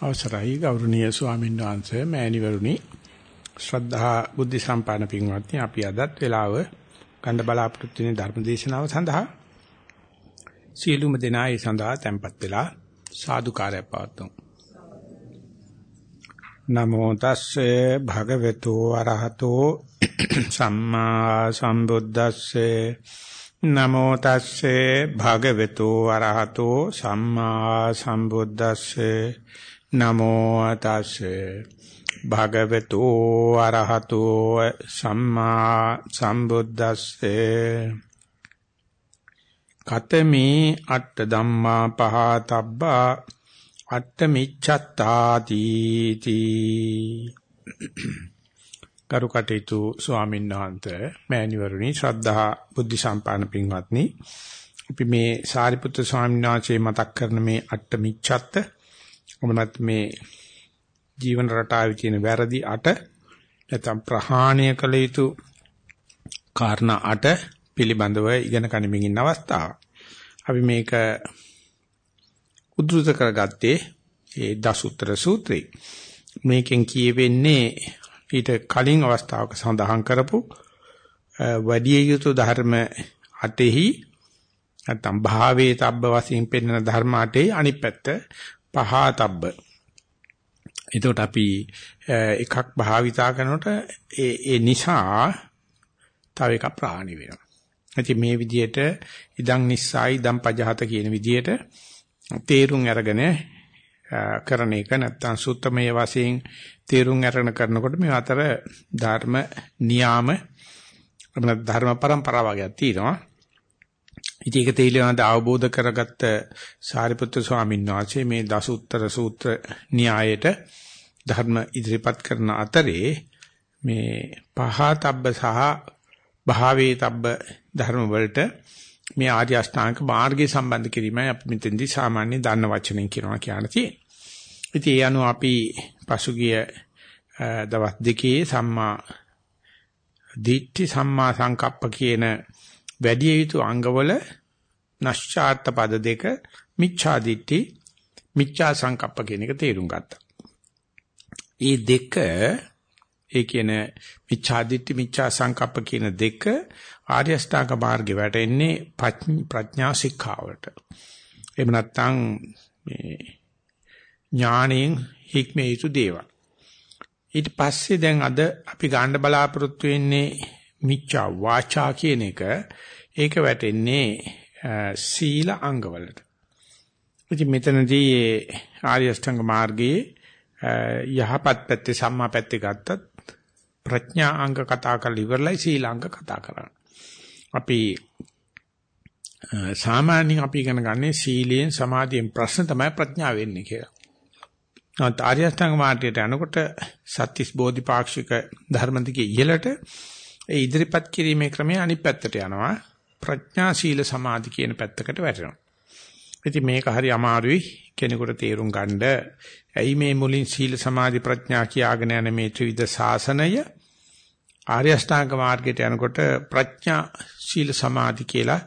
අවසරයි ගෞරවනීය ස්වාමීන් වහන්සේ මෑණිවරුනි. ශ්‍රද්ධා බුද්ධ සම්පන්න පින්වත්නි අපි අදත් වෙලාව ගන්න බලාපොරොත්තු වෙන ධර්ම දේශනාව සඳහා සියලුම දෙනා ඒ සඳහා tempත් වෙලා සාදුකාරය පවතුම් නමෝ තස්සේ භගවතු අරහතෝ සම්මා සම්බුද්දස්සේ. නමෝ තස්සේ භගවතු අරහතෝ සම්මා සම්බුද්දස්සේ. නමෝ තස්සේ භගවතු අරහතෝ සම්මා සම්බුද්දස්සේ කතමේ අට්ඨ ධම්මා පහතබ්බා අට්ඨ මිච්ඡත්තාති තී කරුකටේතු ස්වාමීන් වහන්සේ මෑණිවරුනි ශ්‍රද්ධා බුද්ධ සම්පන්න පින්වත්නි අපි මේ සාරිපුත්‍ර ස්වාමීන් වහන්සේ මතක් කරන මේ අට්ඨ මිච්ඡත්ත මොනවත් මේ ජීවන රටාවේ තියෙන වැරදි අට නැත්නම් ප්‍රහාණය කළ යුතු කාරණා අට පිළිබඳව ඉගෙන ගනිමින් ඉන්න අවස්ථාව. අපි මේක උද්දෘත කරගත්තේ ඒ දසුත්‍ර සූත්‍රේ. මේකෙන් කියවෙන්නේ ඊට කලින් අවස්ථාවක සඳහන් කරපු වැඩි යුතු ධර්ම අටෙහි නැත්නම් භාවයේ තබ්බ වශයෙන් පෙන්වන ධර්ම අටෙහි අනිත් පැත්ත පහතබ්බ. එතකොට අපි එකක් භාවිතා කරනකොට ඒ ඒ නිසා තව එකක් ප්‍රාණි වෙනවා. ඉතින් මේ විදිහට ඉදන් නිස්සයි ඉදන් පජහත කියන විදිහට තේරුම් අරගෙන කරන එක නැත්තම් සුත්තමයේ වශයෙන් තේරුම් අරගෙන කරනකොට මේ අතර ධර්ම නියාම ධර්ම પરම්පරාව වගේ තියෙනවා. ඉතින් ඒක තේලියනද අවබෝධ කරගත්ත සාරිපුත්‍ර ස්වාමීන් වහන්සේ මේ දසුත්තර සූත්‍ර න්‍යායයට ධර්ම ඉදිරිපත් කරන අතරේ මේ පහතබ්බ සහ භාවේතබ්බ ධර්ම වලට මේ ආර්ය අෂ්ටාංග මාර්ගය සම්බන්ධ කිරීමයි අපි මෙතෙන්දී සාමාන්‍ය දන්න වචනෙන් කියනවා කියන තියෙන්නේ. ඉතින් ඒ අනුව අපි පසුගිය දවස් දෙකේ සම්මා දිට්ඨි සම්මා සංකප්ප කියන වැඩි යුතු අංගවල නැශ්චාර්ථ පද දෙක මිච්ඡා දිට්ඨි මිච්ඡා සංකප්ප කියන එක තේරුම් ගත්තා. මේ දෙක ඒ කියන මිච්ඡා දිට්ඨි මිච්ඡා සංකප්ප කියන දෙක ආර්ය අෂ්ටාංග මාර්ගේ වැටෙන්නේ ප්‍රඥා ශික්ෂාවට. එහෙම නැත්නම් මේ ඥාණයෙන් හික්මේ යුතු දේවල්. ඊට පස්සේ දැන් අද අපි ගන්න බලාපොරොත්තු වෙන්නේ මිච්ඡා වාචා කියන එක ඒක වැටෙන්නේ සීල අංගවලට. ඉතින් මෙතනදී ආර්ය අෂ්ටාංග මාර්ගයේ යහපත් පැත්තේ සම්මා පැත්තේ ගත්තත් ප්‍රඥා අංග කතා කරලා ඉවරලයි සීල අංග කතා කරන්නේ. අපි සාමාන්‍යයෙන් අපි ඉගෙන ගන්නේ සීලයෙන් සමාධියෙන් ප්‍රශ්න තමයි ප්‍රඥාව වෙන්නේ කියලා. නමුත් ආර්ය අෂ්ටාංග මාර්ගයට යනකොට සත්‍තිස් බෝධිපාක්ෂික ධර්ම දිගේ ඉහළට ඒ ඉදිරිපත් කිරීමේ ක්‍රමය අනිත් පැත්තට යනවා. ප්‍රඥා සීල සමාධි කියන පැත්තකට වැටෙනවා. ඉතින් මේක හරි අමාරුයි කෙනෙකුට තේරුම් ගන්න. ඇයි මේ මුලින් සීල සමාධි ප්‍රඥා කියාගෙන යන මේ ත්‍රිවිධ සාසනය ආර්ය අෂ්ටාංග මාර්ගයට යනකොට ප්‍රඥා සීල සමාධි කියලා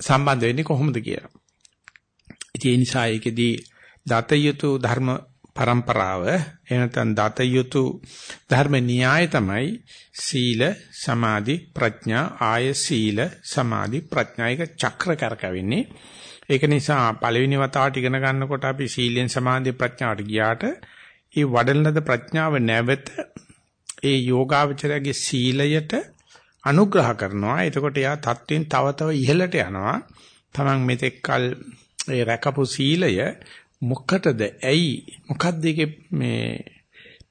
සම්බන්ධ වෙන්නේ කොහොමද කියලා. ඉතින් ඒ නිසා ඒකෙදී දතයුතු ධර්ම પરම්පරාව එනතන් දතයුතු ධර්ම න්‍යාය තමයි සීල සමාධි ප්‍රඥා ආය සීල සමාධි ප්‍රඥා. එක චක්‍ර කරකවෙන්නේ. ඒක නිසා පළවෙනි වතාවට ඉගෙන ගන්නකොට අපි සීලෙන් සමාධි ප්‍රඥාවට ගියාට ඒ වඩන ලද ප්‍රඥාව නැවත ඒ යෝගාවචරයේ සීලයට අනුග්‍රහ කරනවා. එතකොට එයා තත්වෙන් තව තව ඉහළට යනවා. තමන් මෙතෙක්කල් ඒ රැකපු සීලය මොකටද ඇයි මොකද්ද ඒකේ මේ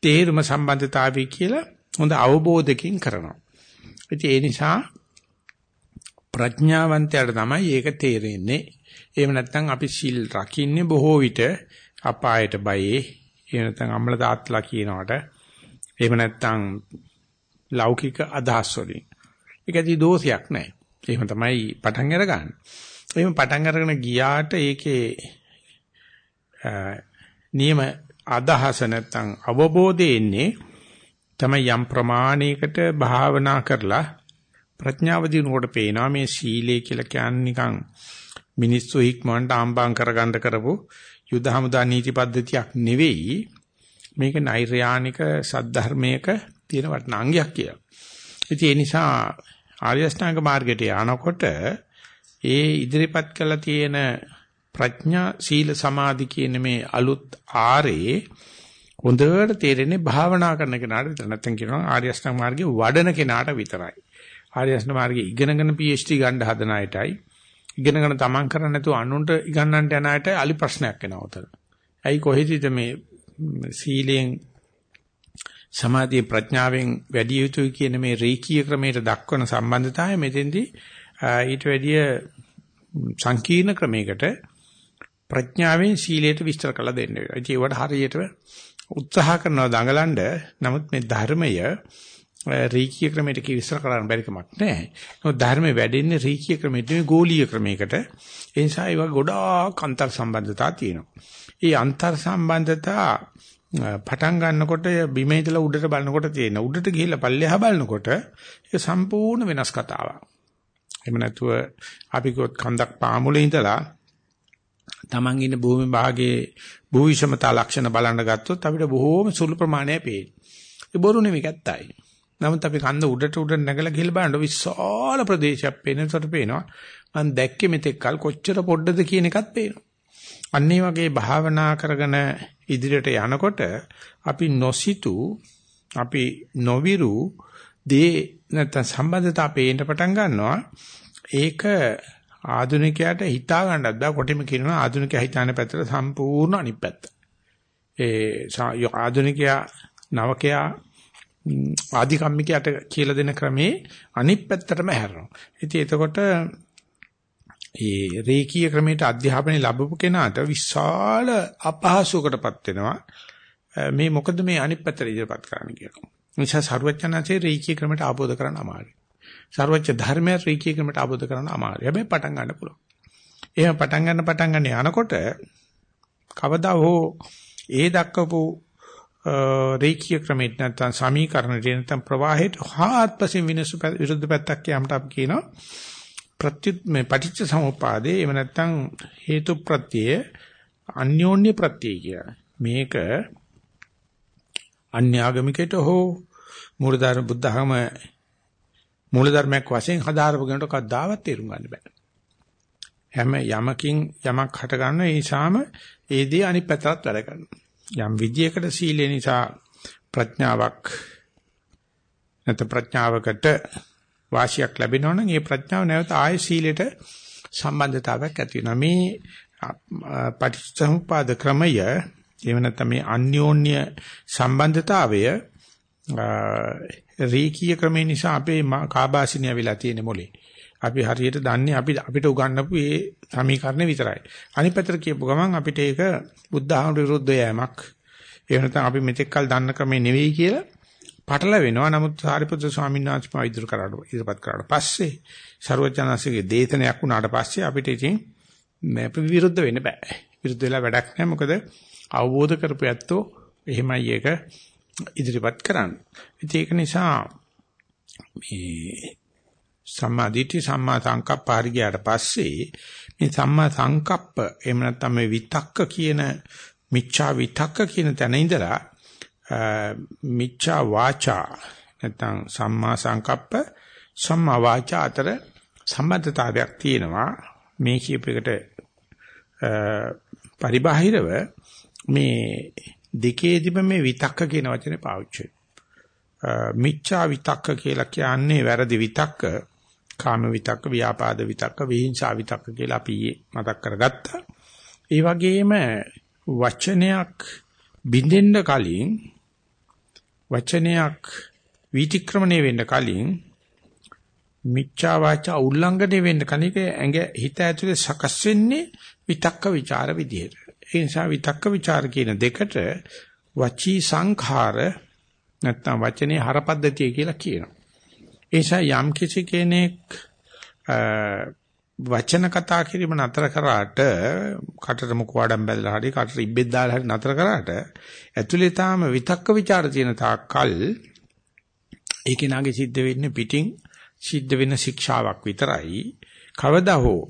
තේරුම සම්බන්ධතාවය කියලා හොඳ අවබෝධකින් කරනවා. ඉතින් ඒ නිසා ප්‍රඥාවන්තයාට තමයි ඒක තේරෙන්නේ. එහෙම නැත්නම් අපි සිල් රකින්නේ බොහෝ විට අපායට බයේ. එහෙම නැත්නම් අම්ල තාත්තලා කියනවට එහෙම නැත්නම් ලෞකික අදහස් වලින්. ඒකදී දෝෂයක් නැහැ. එහෙම තමයි පටන් අරගන්නේ. එහෙම පටන් අරගෙන ගියාට ඒකේ නියම අදහස නැත්නම් අවබෝධය එන්නේ තමයි යම් ප්‍රමාණයකට භාවනා කරලා ප්‍රඥාව දිනුකොට පේනවා මේ සීලය කියලා කියන්නේ නිකන් මිනිස්සු හික්මවන්න ආම්බාම් කරගන්න කරපු යුද හමුදා නීති පද්ධතියක් නෙවෙයි මේක නෛර්යානික සද්ධර්මයක තියෙන වටිනා අංගයක් කියලා. ඉතින් ඒ නිසා ආර්ය අෂ්ටාංග මාර්ගයට යනකොට ඒ ඉදිරිපත් කළ තියෙන ප්‍රඥා සීල සමාධි කියන මේ අලුත් ආරේ හොඳට තේරෙන්නේ භාවනා කරන කෙනාට විතර නැත්නම් කියනවා ආර්ය අෂ්ටාංග මාර්ගයේ වඩන කෙනාට විතරයි. ආර්ය අෂ්ටාංග මාර්ගයේ ඉගෙනගෙන PhD ගන්න හදන අයටයි ඉගෙනගෙන තමන් කරන්නේ නැතුව අනුන්ට ඉගන්නන්නට යන අයට අලි ප්‍රශ්නයක් එනවා උතන. ඇයි කොහෙදද මේ සීලෙන් සමාධිය ප්‍රඥාවෙන් වැඩි යුතුයි කියන මේ රේකී ක්‍රමයට දක්වන සම්බන්ධතාවය මෙතෙන්දී ඊට වැඩිය සංකීර්ණ ක්‍රමයකට ප්‍රඥාවෙන් සීලයට විස්තර කළ දෙන්න වෙනවා. ඉතින් ඒවට හරියට උත්සාහ කරනවා දඟලන්න. නමුත් මේ ධර්මය රීකී ක්‍රමයට කිවිස්තර කරන්න බැරි කමක් නැහැ. නමුත් ධර්මයේ වැඩෙන්නේ රීකී ක්‍රමයට නෙවෙයි ගෝලීය ක්‍රමයකට. ඒ නිසා ඒවා ගොඩාක් අන්තර් සම්බන්ධතා තියෙනවා. ඒ අන්තර් සම්බන්ධතා පටන් ගන්නකොට බිම ඉඳලා උඩට බලනකොට තියෙන උඩට ගිහිල්ලා පල්ලෙහා බලනකොට ඒක සම්පූර්ණ වෙනස් කතාවක්. එහෙම නැතුව අපි කිව්වොත් කන්දක් පාමුලේ ඉඳලා Taman ඉන්න භූමි භාගයේ භූවිෂමතා ලක්ෂණ බලන්න ගත්තොත් අපිට බොහෝම සුළු ප්‍රමාණයක් පේනවා. ඒ බොරු නෙමෙයි ඇත්තයි. නමුත් අපි කන්ද උඩට උඩ නැගලා ගිහලා බලනකොට විශාල ප්‍රදේශයක් පේනසට පේනවා. මම දැක්කේ මෙතෙක් කල් කොච්චර පොඩ්ඩද කියන එකත් පේනවා. අන්න ඒ වගේ භාවනා කරගෙන ඉදිරියට යනකොට අපි නොසිතු අපි නොවිරු දේ නැත්නම් සම්බන්ධතා පේන්න පටන් ගන්නවා. ඒක ආධුනිකයාට හිතා ගන්නත් බෑ කොටිම කියනවා ආධුනිකයා හිතාන පැත්තට සම්පූර්ණ අනිත් පැත්ත. ඒ ආධුනිකයා නවකයා ආධිකම්මිකයට කියලා දෙන ක්‍රමේ අනිත් පැත්තටම හැරෙනවා. ඉතින් එතකොට ඒ රේකී ක්‍රමයට අධ්‍යාපනය ලැබපු කෙනාට විශාල අපහසුකටපත් වෙනවා. මේ මොකද මේ අනිත් පැත්තට ඉදිරියපත් කරන්න කියලා. නිසා සර්වඥාන්සේ රේකී ක්‍රමයට ආબોධ කරන්න අමාරුයි. සර්වඥ ධර්මය රේකී ක්‍රමයට ආબોධ කරන්න අමාරුයි. හැබැයි පටන් ගන්න පුළුවන්. එහෙම පටන් ගන්න පටන් ගන්න යනකොට කවදා හෝ ඒ දක්වපු රේඛීය ක්‍රමයට නැත්නම් සමීකරණයට නැත්නම් ප්‍රවාහයට හාත්පසින් විනසු විරුද්ධ පැත්තක් කියමට අපි කියනවා ප්‍රත්‍යුත් මේ පටිච්ච සමුප්පාදේ එහෙම නැත්නම් හේතු ප්‍රත්‍යය අන්‍යෝන්‍ය ප්‍රත්‍යය කිය. මේක අන්‍යාගමිකයට හෝ මූලධර්ම බුද්ධහම මූලධර්මයක් වශයෙන් හදාරපගෙනට කවදාවත් තේරුම් ගන්න බෑ. හැම යමකින් යමක් හට ගන්න ඒ ශාම ඒ දේ අනිත් පැත්තට වැඩ කරනවා. යම් විදියකට සීලේ නිසා ප්‍රඥාවක් නැත්නම් ප්‍රඥාවකට වාසියක් ලැබෙනවා නම් ඒ ප්‍රඥාව නැවත ආය සීලයට සම්බන්ධතාවයක් ඇති වෙනවා මේ පටිච්චසමුපාද ක්‍රමය එහෙම නැත්නම් මේ අන්‍යෝන්‍ය සම්බන්ධතාවය රීකීය ක්‍රමේ නිසා අපේ කාබාසිනිය වෙලා තියෙන මොලේ අපි හරියට දන්නේ අපි අපිට උගන්වපු මේ සමීකරණ විතරයි. අනිත් පැත්තට කියපු ගමන් අපිට ඒක බුද්ධ ආගම විරුද්ධ යෑමක්. ඒ වෙනතම අපි මෙතෙක් කල් දන්න ක්‍රමේ නෙවෙයි කියලා පටල වෙනවා. නමුත් සාරිපුත්‍ර ස්වාමීන් වහන්සේ මා ඉදිරි කරාට ඉදිරිපත් කරාට පස්සේ ਸਰවඥාන්සේගේ දේතනයක් වුණාට පස්සේ අපිට ඉතින් මේ විරුද්ධ වෙන්න බෑ. විරුද්ධ වෙලා වැඩක් නැහැ. මොකද අවබෝධ කරපු ඇත්තෝ එහෙමයි ඒක ඉදිරිපත් කරන්නේ. ඉතින් ඒක නිසා මේ සම්මා දිට්ඨි සම්මා සංකප්ප හරි ගියාට පස්සේ මේ සම්මා සංකප්ප එහෙම නැත්නම් මේ විතක්ක කියන මිච්ඡා විතක්ක කියන තැන ඉඳලා මිච්ඡා වාචා නැත්නම් සම්මා සංකප්ප සම්මා වාචා අතර සම්බන්ධතාවයක් තියෙනවා මේ කියපෙකට පරිබාහිරව මේ දෙකේදිම මේ විතක්ක කියන වචනේ පාවිච්චි මිච්ඡා විතක්ක කියලා කියන්නේ වැරදි විතක්ක කාම විතක්ක, ව්‍යාපාද විතක්ක, විහිංසා විතක්ක කියලා අපි මතක් කරගත්තා. ඒ වගේම වචනයක් බින්දෙන්න කලින් වචනයක් විතික්‍රමණය වෙන්න කලින් මිච්ඡා වාචා උල්ලංඝනය වෙන්න කණික ඇඟ හිත ඇතුලේ සකස් වෙන්නේ විතක්ක ਵਿਚාර විදිහට. ඒ නිසා විතක්ක ਵਿਚාර කියන දෙකට වචී සංඛාර නැත්නම් වචනේ හරපද්ධතිය කියලා කියනවා. ඒ නිසා යම් කිසි කෙනෙක් වචන කතා කිරීම නතර කරාට කටට මුඛ වඩම් බැදලා හරි කටට ඉබ්බෙත් දාලා හරි නතර කරාට ඇතුලේ තාම විතක්ක ਵਿਚාර තියෙන තාක්කල් ඒකේ නාගේ සිද්ධ වෙන්නේ පිටින් සිද්ධ වෙන ශික්ෂාවක් විතරයි කවදා හෝ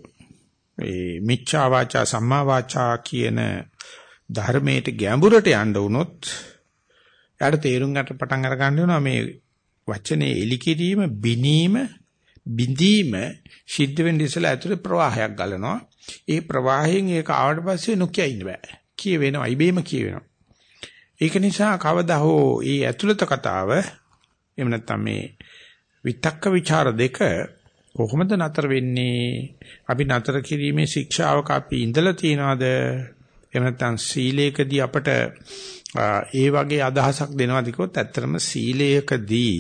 මේ මිච්ඡා වාචා සම්මා වාචා කියන ධර්මයට ගැඹුරට යන්න වුණොත් යාට තේරුම් ගන්න පටන් අර ගන්න වෙනවා මේ වචනේ එලි කිරීම බිනීම බිඳීම සිද්ධ වෙන්න ඉස්සලා ඇතුලේ ප්‍රවාහයක් ගලනවා. ඒ ප්‍රවාහයෙන් ඒක ආවට පස්සේ නොකිය ඉන්න බෑ. කියවෙනවා ඉබේම කියවෙනවා. ඒක නිසා කවදා හෝ මේ ඇතුළත කතාව එහෙම නැත්නම් මේ විතක්ක ਵਿਚාර දෙක කොහොමද නතර වෙන්නේ? අපි නතර කිරීමේ ශික්ෂාවක අපි ඉඳලා තියනවාද? එහෙම නැත්නම් සීලේකදී අපට ඒ වගේ අදහසක් දෙනවාද කිව්වොත් ඇත්තටම සීලයකදී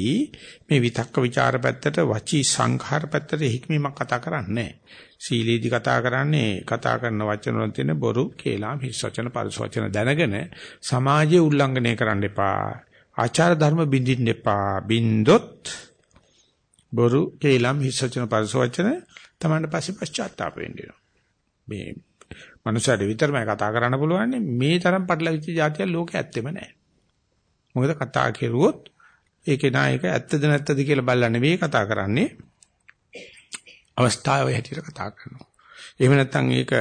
මේ විතක්ක ਵਿਚාර පැත්තට වචී සංඛාර පැත්තට හික්මීමක් කතා කරන්නේ සීලේදී කතා කරන්නේ කතා කරන වචන වල තියෙන බොරු කේලාම් හිස් වචන පරිස වචන දැනගෙන සමාජයේ උල්ලංඝනය කරන්න එපා ආචාර ධර්ම බින්දින්න එපා බින්දොත් බොරු කේලාම් හිස් වචන පරිස වචන තමන්ට පස්සේ පශ්චාත්තාප වෙන්න මේ මනුස්සයෙක් විතරමයි කතා කරන්න පුළුවන් මේ තරම් පටලවිච්ච જાතිය ලෝකේ ඇත්තෙම නැහැ. මොකද කතා කෙරුවොත් ඒකේ නායක ඇත්තද නැත්තද කියලා බලලා නෙවෙයි කතා කරන්නේ. අවස්ථාවේ හැටියට කතා කරනවා. එහෙම නැත්නම් ඒක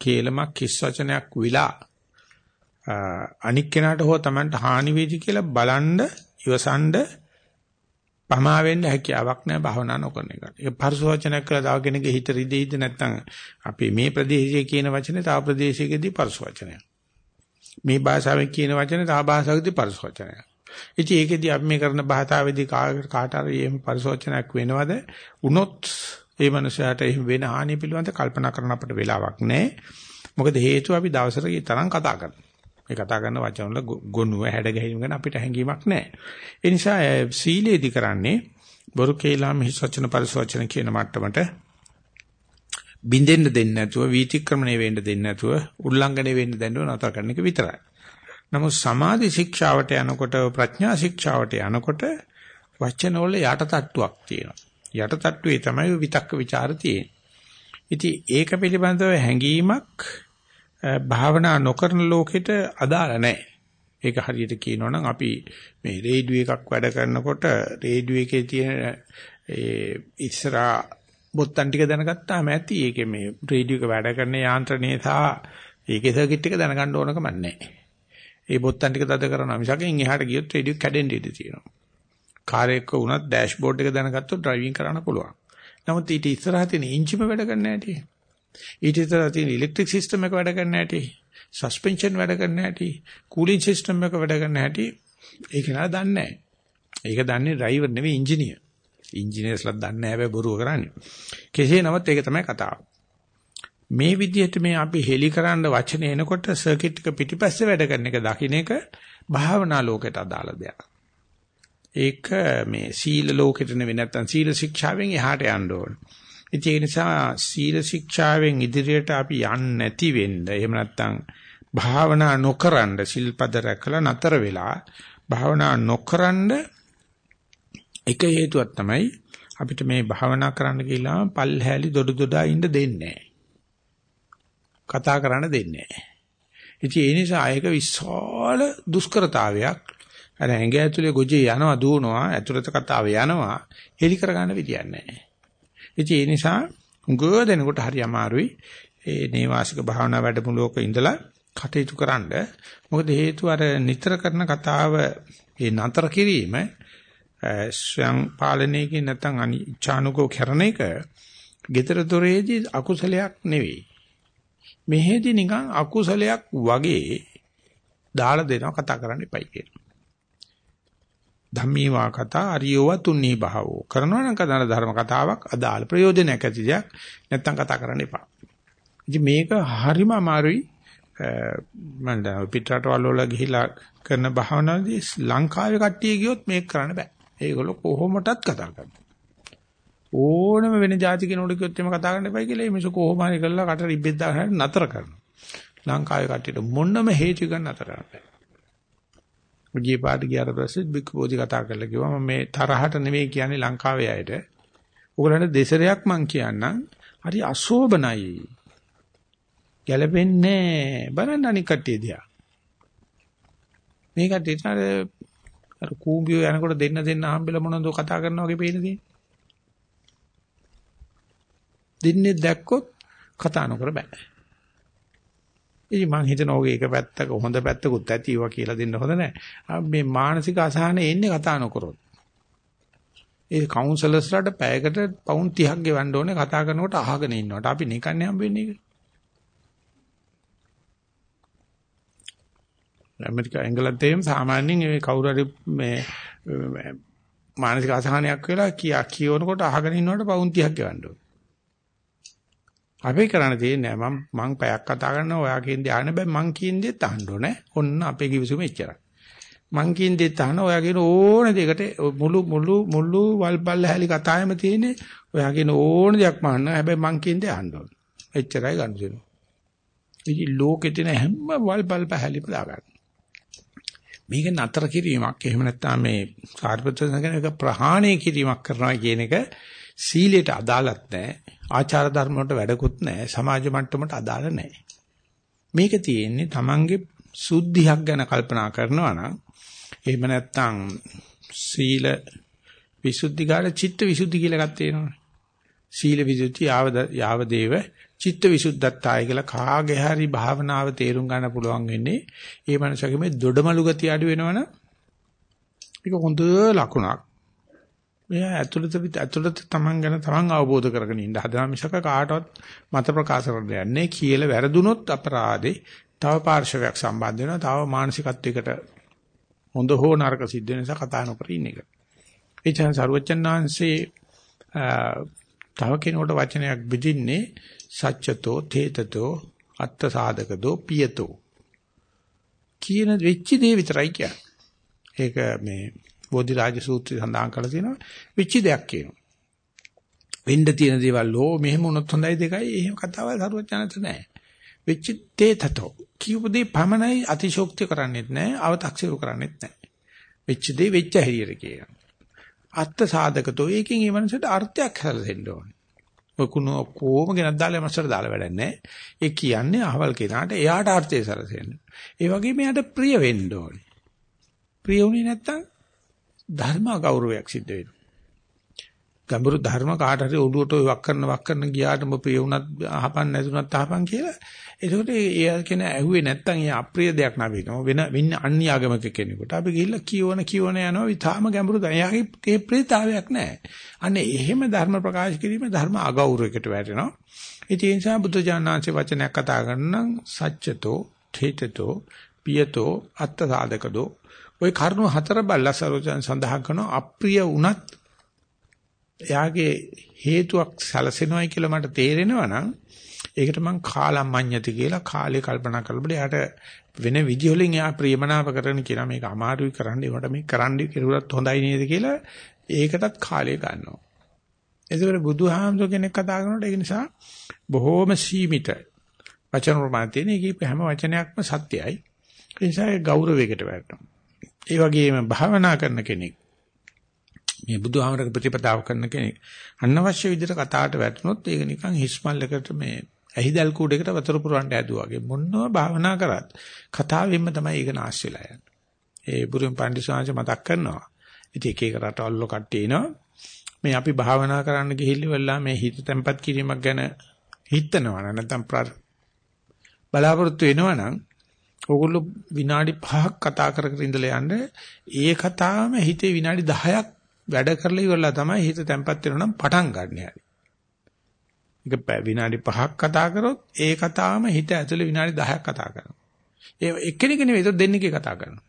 කේලමක් කිස් වචනයක් විලා අනික් කෙනාට හෝ Tamanට හානි වේවි කියලා බලන්න ඉවසන්ඩ පමා වෙන්න හැකියාවක් නැහැ භාවනා නොකරන එකට. ඒක පරිස වචනයක් කියලා තව කෙනෙක්ගේ හිත රිදෙයිද නැත්නම් අපි මේ ප්‍රදේශයේ කියන වචනේ තව ප්‍රදේශයකදී පරිස වචනයක්. මේ භාෂාවෙන් කියන වචනේ තව භාෂාවකදී පරිස වචනයක්. ඉතින් ඒකෙදී අපි මේ කරන භාෂාවේදී කාට හරි එහෙම පරිස වචනයක් වෙනවද? උනොත් ඒ මනුස්සයාට එහෙම වෙන හානිය පිළිබඳ කල්පනා කරන්න අපිට වෙලාවක් නැහැ. මොකද හේතුව අපි දවසට තරම් කතා කරනවා. මේ කතා කරන වචන වල ගොනුව හැඩ ගැහිම ගැන අපිට හැඟීමක් නැහැ. ඒ නිසා සීලේදී කරන්නේ බොරු කේලාම හිස් වචන පරිසවචන කියන මට්ටමට බින්දෙන්න දෙන්නේ නැතුව වීතික්‍රමණය වෙන්න දෙන්නේ නැතුව උල්ලංඝනය වෙන්න දෙන්නව නතර කරන එක විතරයි. නමුත් සමාධි ශික්ෂාවට යනකොට ප්‍රඥා ශික්ෂාවට යනකොට වචන වල යටටට්ටුවක් තියෙනවා. යටටට්ටුවේ තමයි විතක්ක ਵਿਚාර තියෙන්නේ. ඉතින් ඒක පිළිබඳව හැඟීමක් භාවනා නොකරන ලෝකෙට අදාළ නැහැ. ඒක හරියට කියනවා නම් අපි මේ රේඩියෝ එකක් වැඩ කරනකොට රේඩියෝ එකේ තියෙන ඒ ඉස්සරහා බොත්තම් ටික දැනගත්තාම ඇති. ඒකේ මේ රේඩියෝ එක වැඩ කරන යාන්ත්‍රණය සහ ඒකේ සර්කිට් එක දැනගන්න ඕනකම නැහැ. ඒ බොත්තම් ටික තද කරනවා මිසක් එහාට ගියොත් රේඩියෝ කැඩෙන්න ඉඩ තියෙනවා. කාර් එක වුණත් ඩෑෂ්බෝඩ් එක දැනගත්තොත් ඩ්‍රයිවිං කරන්න පුළුවන්. නමුත් ඊට ඉස්සරහා තියෙන එන්ජිම වැඩ කරන්නේ නැටි. ඊට ඉතලා තියෙන ඉලෙක්ට්‍රික් සිස්ටම් එක වැඩ කරන්න හැටි, සස්පෙන්ෂන් වැඩ කරන්න හැටි, කූලින් සිස්ටම් එක වැඩ කරන්න හැටි ඒක නා දන්නේ නැහැ. ඒක දන්නේ ඩ්‍රයිවර් නෙවෙයි ඉංජිනේර්. ඉංජිනේර්ස්ලා දන්නේ නැහැ හැබැයි බොරුව කරන්නේ. කෙසේ නමුත් ඒක තමයි කතාව. මේ විදිහට මේ අපි හෙලි කරන්න වචන එනකොට සර්කිට් එක පිටිපස්සේ වැඩ කරන එක දකින්න එක භාවනා ලෝකයට අදාළ දෙයක්. ඒක මේ සීල ලෝකෙට නෙවෙයි නැත්තම් සීල ශික්ෂාවෙන් එහාට යන්න ඕන. ඉතින් ඒ නිසා සීල ශික්ෂාවෙන් ඉදිරියට අපි යන්නේ නැති වෙන්න එහෙම නැත්නම් භාවනා නොකරන සිල්පද රැකලා නතර වෙලා භාවනා නොකරන එක හේතුවක් තමයි අපිට මේ භාවනා කරන්න කියලා පල්හැලි දොඩ දොඩා ඉන්න දෙන්නේ කතා කරන්න දෙන්නේ ඉතින් ඒ නිසා ඒක විශාල දුෂ්කරතාවයක්. අර ඇඟ ඇතුලේ ගොජේ යනවා දුවනවා ඇතුළත කතාව යනවා හෙලි කරගන්න විදියක් නැහැ. ඉතින් ඒ නිසා උගෝ දෙනකොට හරි අමාරුයි ඒ නේවාසික භාවනා වැඩමුළුවක ඉඳලා කටයුතු කරන්න. මොකද හේතුව අර නිතර කරන කතාව ඒ නතර කිරීම ස්වයං පාලනයකින් නැත්නම් අනිච්ඡානුකෝ කරන එක gedara doreedi අකුසලයක් නෙවෙයි. මෙහෙදි නිකන් අකුසලයක් වගේ දාලා දෙනවා කතා කරන්න එපයි කියලා. ධම්මීවා කතා අරියෝව තුන්නී භාවෝ කරනවා නම් කතාන ධර්ම කතාවක් අදාළ ප්‍රයෝජනයක් ඇති දෙයක් නැත්තම් කතා කරන්න එපා. ඉතින් මේක හරිම අමාරුයි මම දැන් පිටරටවල වල ගිහිලා කරන භාවනාවේදී ලංකාවේ කට්ටිය ගියොත් මේක කරන්න බෑ. ඒගොල්ලෝ කොහොමටත් කතා කරනවා. ඕනම වෙන જાති කෙනෙකුට කිව්වොත් එimhe කතා කරන්න එපයි කියලා මේසු කොහොම හරි කරලා කට රිබ්බෙක් දාගෙන නතර කරනවා. ලංකාවේ කට්ටියට මොනම හේතුවකින් නතර කරන්න බෑ. ගිය පාට ගියාට පස්සේ බික්කු බෝධි කතා කරලා කිව්වා මම මේ තරහට නෙමෙයි කියන්නේ ලංකාවේ අයට. ඔයගලන්ට දෙසරයක් මං කියන්නම්. හරි අශෝභනයි. ගැලපෙන්නේ බලන්න අනික් කට්ටිය දිහා. මේ කට්ටියට අර අර කූඹියෝ යනකොට දෙන්න දෙන්න හම්බෙලා මොනවද කතා කරනවා වගේ පේන දේ. දෙන්නේ දැක්කොත් කතා නොකර බෑ. ඉතින් මං හිතන ඕකේ එක පැත්තක හොඳ පැත්තකුත් ඇති ඒවා කියලා දෙන්න හොඳ නැහැ. මේ මානසික අසහනෙ එන්නේ කතා නොකරොත්. ඒ කවුන්සලර්ස්ලාට පැයකට පවුන් 30ක් ගෙවන්න ඕනේ කතා කරනකොට අහගෙන ඉන්නවට. අපි නිකන් හම්බෙන්නේ ඒක. ඇමරිකා එංගලන්තයේම සාමාන්‍යයෙන් මේ කවුරු හරි මේ මානසික අසහනයක් වෙලා කියා කියනකොට අහගෙන ඉන්නකොට පවුන් 30ක් ගෙවන්න ඕනේ. අපි කරන්න තියෙන්නේ මම මං පැයක් කතා කරනවා ඔයා කියන දේ අහන්න බෑ මං කියන දේත් අහන්න ඕනේ. ඔන්න අපේ කිවිසුම එච්චරයි. මං කියන දේත් අහන ඔයා කියන ඕන දෙයකට මුළු මුළු මුළු වල්පල් හැලි කතාවෙම තියෙන්නේ ඔයා කියන ඕන දෙයක් මහන්න හැබැයි මං කියන දේ අහන්න ඕනේ. එච්චරයි ගන්න දෙනවා. ඉතින් ලෝකෙ තියෙන හැම වල්පල් පැහැලිම දාගන්න. මේක නතර කිරීමක්. එහෙම නැත්නම් මේ සාර්පත්‍ය සංගණක ප්‍රහාණය කිරීමක් කරනවා කියන එක සීලයට අදාළත් නැහැ. ආචාර ධර්ම වලට වැඩකුත් නැහැ. සමාජ මට්ටමට අදාළ නැහැ. මේක තියෙන්නේ Tamange සුද්ධියක් ගැන කල්පනා කරනවා නම් එහෙම නැත්නම් සීල විසුද්ධි කාල චිත්ත විසුද්ධි කියලා එකක් තියෙනවානේ. සීල විසුද්ධි යාව යාව දේව චිත්ත විසුද්ධත්තාය කියලා කාගේ හරි භාවනාව තේරුම් ගන්න පුළුවන් වෙන්නේ ඒ මනසගේ මේ දොඩමලු ගතිය අඩු වෙනවනම් ඒක හොඳ ලකුණක්. මෙයා ඇතුළත ඇතුළත තමන් ගැන තමන් අවබෝධ කරගෙන ඉන්න හදන මිසක කාටවත් මත ප්‍රකාශ කරන්න යන්නේ කියලා වැරදුනොත් අපරාධේ තව පාර්ශවයක් සම්බන්ධ වෙනවා තව මානසිකත්වයකට හොඳ හෝ නරක සිද්ධ වෙන නිසා කතා නොකර ඉන්න එක. ඒ චන් සරුවචන්නාංශේ තව කෙනෙකුට වචනයක් බෙදින්නේ සච්චතෝ තේතතෝ අත්ත සාධකදෝ පියතෝ කියන වෙච්ච දේ විතරයි කියන්නේ. ඒක මේ බෝධිරාජ සූත්‍රය සඳහන් කරලා තියෙනවා වෙච්ච දෙයක් කියනවා. වෙන්න තියෙන දේවල් ඕ මෙහෙම වුණොත් හොඳයි දෙකයි එහෙම කතාවල් හරුවචනත නැහැ. වෙච්ච තේතතෝ කියපොදී පමණයි අතිශෝක්තිය කරන්නේත් නැහැ අව탁සිරු කරන්නේත් නැහැ. වෙච්ච දේ වෙච්ච හැටියට කියනවා. අත්ත සාධකතෝ ඒකෙන් ඒ මනසට අර්ථයක් හැලෙන්න ඕනේ. ඔය කුණු කොහොම ගෙනත් දාලා මස්සට දාලා වැඩක් නැහැ. ඒ කියන්නේ අහවල් කෙනාට එයාට අර්ථය සැලසෙන්න. ඒ වගේම එයාට ප්‍රිය වෙන්න ඕනේ. ප්‍රිය වුණේ නැත්තම් ධර්ම ගෞරවයක් සිද්ධ වෙනවා. ගැඹුරු ධර්ම කාට හරි ඔළුවට වක් කරන වක් කරන ගියාට ඔබ ප්‍රිය වුණත් අහපන් නැතුණත් අහපන් කියලා ඒකට ඒ කියන ඇහුවේ නැත්තම් ඒ අප්‍රිය දෙයක් නෙවෙයි වෙන වෙන අන්‍ය ආගමක කෙනෙකුට අපි ගිහිල්ලා කියවන කියවන යනවා විතාම ගැඹුරු දැනයාගේ ඒ ප්‍රේතාවයක් නැහැ. අනේ එහෙම ධර්ම ප්‍රකාශ කිරීම ධර්ම අගෞරවයකට වැටෙනවා. ඒ නිසා බුද්ධ ඥානංශේ වචනයක් කතා කරනනම් සත්‍යතෝ ඨේතතෝ පියතෝ අත්ත සාධකදෝ ওই කරුණු හතර බල්ලා සරෝජන සඳහන් කරන අප්‍රිය වුණත් එයාගේ හේතුවක් සැලසෙනවයි කියලා මට තේරෙනවා නම් ඒකට මං කාලම්මඤ්ඤති කියලා කාලේ කල්පනා කරලා එයාට වෙන විදි වලින් එයා ප්‍රියමනාප කරන කියලා මේක අමාරුයි කරන්න ඒවට මේ කරන්න කෙරුවත් හොඳයි නේද කියලා ඒකටත් කාලය ගන්නවා. ඒකවල බුදුහාමුදුර කෙනෙක් කතා කරනකොට ඒක නිසා බොහෝම සීමිත වචන ප්‍රමාණ තියෙන එකේ හැම වචනයක්ම සත්‍යයි. ඒ නිසා ගෞරවයකට වැටෙනවා. ඒ වගේම භාවනා කරන කෙනෙක් මේ බුදුහාමරක ප්‍රතිපදාව කරන කෙනෙක් අනවශ්‍ය විදිහට කතාවට වැටුනොත් ඒක නිකන් හිස්මල්ලකට මේ ඇහිදල් කූඩේකට වතුර පුරවන්න ඇදුවා වගේ මොනවා භාවනා කරත් කතාවෙන්ම තමයි ඒක નાශ වෙලා යන්නේ. ඒ බුදුන් පඬිස්සාංශ මතක් කරනවා. ඉතින් එක එක රටවල් කට්ටිය එනවා. මේ අපි භාවනා කරන්න ගිහිල්ලා මේ හිත තැම්පත් කිරීමක් ගැන හිතනවා නැත්නම් බලාපොරොත්තු වෙනවා නම් ඕගොල්ලෝ විනාඩි 5ක් කතා කර කර ඉඳලා යන්න ඒ කතාවම හිතේ විනාඩි 10ක් වැඩ කරලා ඉවරලා තමයි හිත තැම්පත් වෙනවා නම් පටන් ගන්න හැටි. ඒක විනාඩි 5ක් කතා කරොත් ඒ කතාවම හිත ඇතුලේ විනාඩි 10ක් කතා කරනවා. ඒ එක්කෙනෙක් නෙවෙයි ඒක දෙන්නෙක්ගේ කතා කරනවා.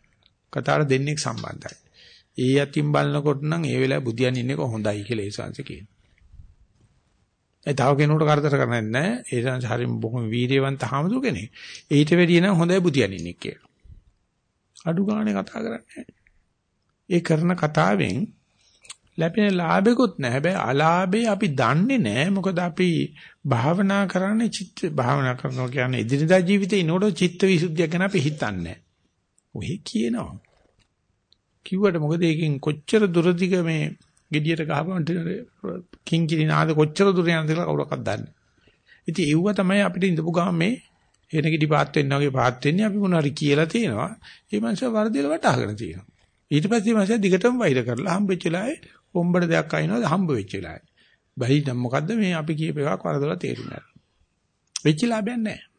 කතාවට දෙන්නෙක් සම්බන්ධයි. ඒ යතිම් බලනකොට නම් ඒ වෙලාවේ බුදියන් ඉන්නේ කොහොඳයි කියලා ඒ සංස කියනවා. ඒ තව කෙනෙකුට කරදර කරන්නේ නැහැ. ඒ සංස හරිම බොහොම වීර්යවන්ත හාමුදුර කෙනෙක්. ඊට වැඩිය නම් හොඳයි බුදියන් ඉන්නේ කියලා. අඩු ගානේ කතා කරන්නේ ඒ කරන කතාවෙන් ලැබෙන ලාභෙකුත් නැහැ. හැබැයි අලාභේ අපි දන්නේ නැහැ. මොකද අපි භාවනා කරන්නේ චිත්ත භාවනා කරනවා කියන්නේ ඉදිරියදා ජීවිතේ නෝඩ චිත්ත විසුද්ධිය ගැන අපි හිතන්නේ නැහැ. ඔහි කියනවා. කිව්වට මොකද ඒකෙන් කොච්චර දුරදිග මේ gediයට ගහපන් කිංකිරි නාද කොච්චර දුර යනද කියලා කවුරක්වත් දන්නේ. ඉතින් ඒව තමයි අපිට ඉඳපු ගාම මේ එන gedi පාත් වෙන්න වගේ පාත් වෙන්නේ අපි මොනවාරි කියලා තියෙනවා. ඒ මනුස්සය වර්ධිල වටහාගෙන තියෙනවා. ඊට පස්සේ මනුස්සය දිගටම වෛර කරලා හම්බෙච්ච වෙලාවේ හොම්බඩ දෙයක් අයින්වද හම්බ වෙච්ච වෙලාවේ. බයි නම් මොකද්ද මේ අපි කියප එකක් වරදොලා තේරුම් ගන්න. වෙච්ච ලාභයක් නැහැ.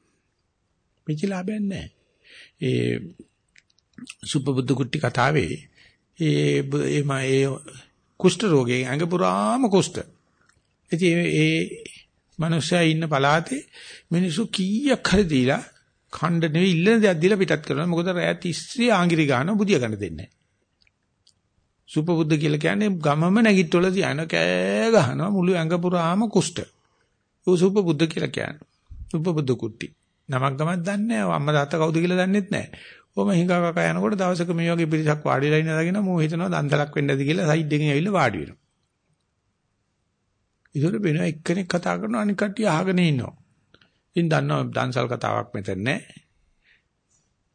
පිචිලාභයක් නැහැ. ඒ සුපබුද්ධ කුට්ටි කතාවේ ඒ එම ඒ කුෂ්ඨ රෝගේ ඇඟ පුරාම කුෂ්ඨ. ඉතින් ඒ මිනිස්සයා ඉන්න පළාතේ මිනිස්සු කීයක් හරි දීලා ඛණ්ඩ නෙවෙයි ඉල්ලන දෙයක් දීලා පිටත් කරනවා. මොකද රැය 30 ආංගිරි ගන්න බුදිය ගන්න දෙන්නේ නැහැ. සුපබුද්ධ කියලා කියන්නේ ගමම නැගිටවල තියන කෑ ගහනවා මුළු ඇඟ පුරාම කුෂ්ඨ. ਉਹ සුපබුද්ධ කියලා කියන්නේ. සුපබුද්ධ කුට්ටි. නමක් ගමක් දන්නේ නැහැ. අම්මා තාත්තා කවුද කියලා දන්නෙත් නැහැ. ඔම හිඟා කකා යනකොට දවසක මේ වගේ පිරිසක් වාඩිලා ඉන්නදාගෙන මෝ හිතනවා දන්තලක් වෙන්න ඇති කියලා සයිඩ් එකෙන් ඇවිල්ලා වාඩි වෙනවා. ඉතින් වෙන එක්කෙනෙක් කතා කරනවා අනික කට්ටිය අහගෙන ඉන්නවා. ඉතින් දන්නවා දන්සල් කතාවක් මෙතන නැහැ.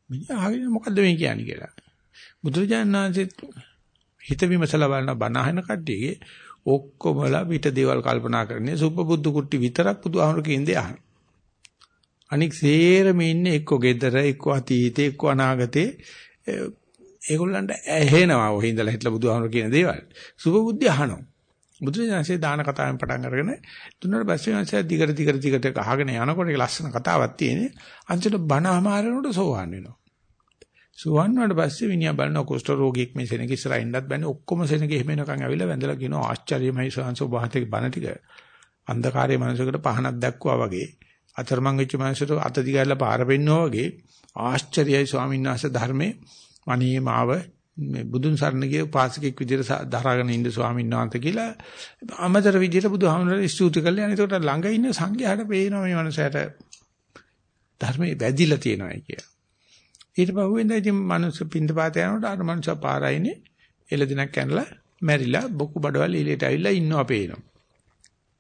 මිනිහා අහගෙන මොකද්ද මේ කියන්නේ කියලා. බුදුරජාණන් වහන්සේ හිත විමසලා බලන බණ අහන කට්ටියගේ ඔක්කොමලා පිට දේවල් කල්පනා කරන්නේ සුපබුද්ධ කුට්ටි විතරක් බුදුහාමුදුරගේ ඉඳේ අහන. අනික සේරම ඉන්නේ එක්ක gedara එක්ක අතීතේ එක්ක අනාගතේ ඒගොල්ලන්ට ඇහෙනවා ඔහි ඉඳලා හිටලා බුදුහාමුදුර කියන දේවල්. සුපබුද්ධි අහනවා. බුදුරජාණන්සේ දාන කතාවෙන් පටන් අරගෙන දුන්නාට පස්සේ මංසය දිගට දිගට දිගට අහගෙන යනකොට ඒක ලස්සන කතාවක් තියෙන්නේ. අන්තිමට බණ අමාරනකොට සෝවන් වෙනවා. සෝවන් වුණාට පස්සේ විනියා බලන කුෂ්ඨ රෝගියෙක් මේ සෙනග ඉස්සරහින් ඉන්නත් බෑනේ ඔක්කොම සෙනග එහෙම එනකන් ඇවිල්ලා වැඳලා කියනවා ආශ්චර්යමයි සෝන්සෝ බහතේ බණ ටික. අන්ධකාරයේ මනසකට පහනක් දැක්කුවා වගේ අතරමං වෙච්ච මනසට අත දිගාරලා පාර පෙන්නවා වගේ ආශ්චර්යයි ස්වාමීන් වහන්සේ ධර්මයේ මණී මාව මේ බුදුන් සරණ ගිය උපාසකෙක් විදිහට දරාගෙන ඉන්න ස්වාමීන් වහන්සේ කියලා අමතර විදිහට බුදුහාමුදුරේ ස්තුති කළා. අනිතකොට ළඟ ඉන්න සංඝයාට පේනවා මේ මනුස්සයාට ධර්මයේ වැදිලා තියෙනවා කියලා. ඊට පහුවෙන්ද ඉතින් මනුස්ස පින්දපාත යනකොට අර මනුස්ස පාරයිනේ එළදිනක් කනලා මැරිලා බොකු බඩවල් ඉලයට ඇවිල්ලා ඉන්නවා පේනවා.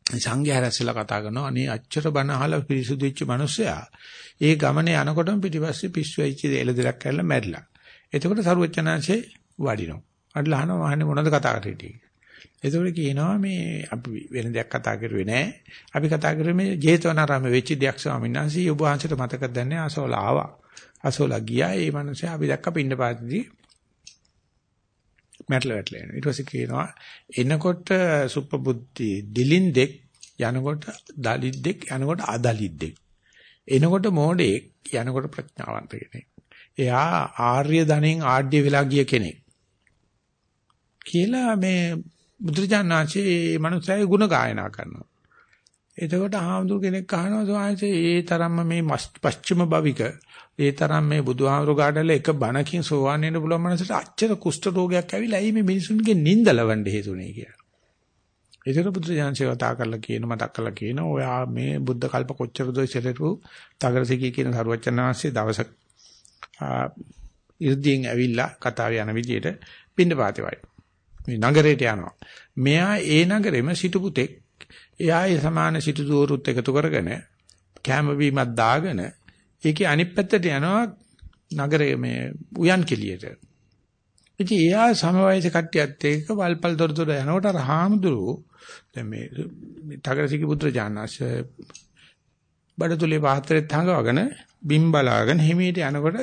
සංඝයා රැස්ලා කතා කරනවා අනේ අච්චර බණ අහලා පිරිසුදු වෙච්ච මිනිස්සයා ඒ ගමනේ යනකොටම පිටිපස්සේ පිස්සු වෙච්ච එළදිනක් කනලා මැරිලා. එතකොට සරුවචනාංශේ වඩිනවා. අඩලා අහනවා මහන්නේ මොනවද කතා කරේ එතකොට කියනවා මේ අපි වෙන දෙයක් කතා කරුවේ නෑ. අපි කතා කරුවේ මේ ජේතවනාරාමේ වෙච්ච දෙයක් ස්වාමීන් වහන්සේ ඔබ වහන්සේට මතකද නැහැ අසෝල ආවා. අසෝල ගියා ඒ මනුස්සයා අපි දැක්ක පින්න පාතිදී මැටල වැටලා එනවා. ඊට පස්සේ කියනවා එනකොට සුප්පබුද්ධි දිලින්දෙක් යනකොට දලිද්දෙක් යනකොට අදලිද්දෙක්. එනකොට මෝඩෙක් යනකොට ප්‍රඥාවන්ත කෙනෙක්. එයා ආර්ය ධනෙන් ආඩ්‍ය වෙලා ගිය කෙනෙක්. කියලා මේ බුදුරජාණන්සේ මේ මනුස්සයයි ಗುಣ ගායනා කරනවා. එතකොට ආහඳුර කෙනෙක් අහනවා ස්වාමීන් ඒ තරම්ම මේ පශ්චිම භවික ඒ තරම් මේ බුදුහාමුදුරු ගාඩල එක බණකින් සෝවන් වෙන්න පුළුවන් මනසට අච්චර කුෂ්ඨ රෝගයක් ඇවිල්ලා ඇයි මේ මිනිසුන්ගේ නිින්ද ලවන්න හේතුනේ කියලා. ඒතර බුදුරජාණන්සේ කතා කරලා කියන මතක් කරලා කියන ඔයා මේ බුද්ධ කල්ප කොච්චරද ඉස්සරහට තගරසිකී කියන සරුවචන වහන්සේ දවසක් ඉර්ධියෙන් ඇවිල්ලා කතාව යන විදිහට පින්න පාතේ වයි. මේ නගරයට යනවා. මෙයා ඒ නගරෙම සිටු පුතෙක්. එයා ඒ සමාන සිටු දෝරුත් එකතු කරගෙන කැම බීමක් දාගෙන ඒකේ අනිත් පැත්තට යනවා නගරයේ මේ උයන් කෙලියට. ඉතින් එයා සමවයස කට්ටියත් එක්ක වල්පල් දොරතොර යනකොට රහාමුදුරු දැන් මේ තගරසිකි පුත්‍ර ජානස් බඩතුලේ පාත්‍රෙත් හංගවගෙන බිම් බලාගෙන හිමීට යනකොට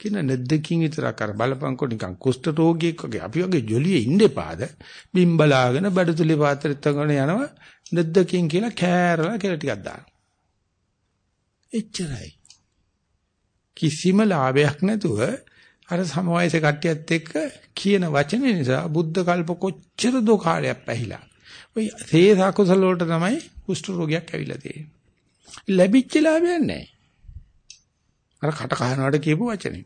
කියන නැද්දකින් විතරක් අර බලපංකො නිකන් කුෂ්ඨ රෝගියෙක් වගේ අපි වගේ ජොලියේ ඉන්න එපාද බිම් බලාගෙන බඩතුලේ පාත්‍රෙත් හංගගෙන යනවා නැද්දකින් කියලා කෑරලා කියලා ටිකක් දානවා එච්චරයි කිසිම ලාභයක් නැතුව අර සමවයස කට්ටියත් එක්ක කියන වචන නිසා බුද්ධ කල්ප කොච්චර දෝ කාලයක් පැහිලා. ওই තේසා කුසල වලට තමයි කුෂ්ඨ රෝගයක් ඇවිල්ලා තියෙන්නේ. ලැබිච්ච ලාභයක් නැහැ. අර කට කහනවට කියපු වචනේ.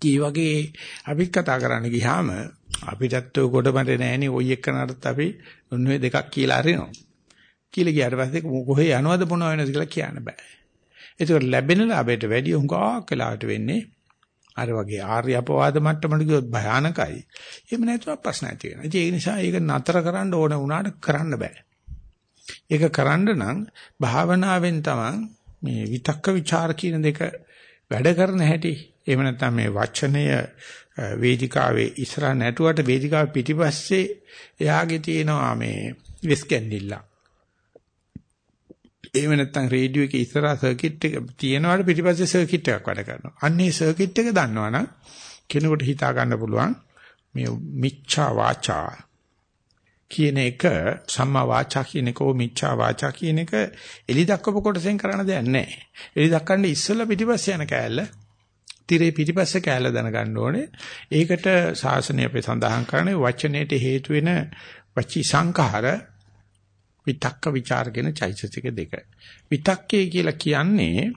ඒ වගේ අපි කතා කරන්න ගියාම අපිටත් ඔය කොටමට නෑනේ ඔය එක්කනටත් අපි ඔන්නේ දෙකක් කියලා අරිනවා. කියලා ගියාට පස්සේ කොහේ යනවද මොනව වෙනවද කියලා කියන්න බෑ. ඒකට ලැබෙන ලාභයට වැඩිය හුඟක් වෙලාවට වෙන්නේ අර වගේ ආර්ය අපවාද මට්ටමට ගියොත් භයානකයි. එහෙම නැතුව ප්‍රශ්න ඇති වෙනවා. ඒ නිසා ඒක නතර කරන්න ඕන වුණාට කරන්න බෑ. ඒක කරන්න නම් භාවනාවෙන් තමයි මේ විතක්ක ਵਿਚාර කියන දෙක වැඩ කරන හැටි. එහෙම නැත්නම් මේ වචනය වේදිකාවේ ඉස්සරහ නැටුවට වේදිකාව පිටිපස්සේ එයාගේ තියෙනවා මේ විස්කැන්ඩිල්ලා. එහෙම නැත්නම් රේඩියෝ එකේ ඉස්සරහා සර්කිට් එක තියෙනවාට පිටිපස්සේ සර්කිට් එකක් වැඩ කරනවා. අන්න ඒ සර්කිට් එක දන්නවනම් කෙනෙකුට හිතා ගන්න පුළුවන් මේ මිච්ඡා වාචා කියන එක සම්මා වාචා කියන එක ඕ මිච්ඡා වාචා කියන එක එලි දක්වපු කොටසෙන් කරන්න දෙයක් නැහැ. එලි දක්වන්නේ ඉස්සෙල්ලා පිටිපස්සේ යන කෑල්ල, tire පිටිපස්සේ කෑල්ල දැනගන්න ඕනේ. ඒකට ශාසනය අපේ සඳහන් කරන්නේ වචනයට හේතු වෙන වචී සංඛාර විතක්ක ਵਿਚාරගෙන චෛතසික දෙක. විතක්කේ කියලා කියන්නේ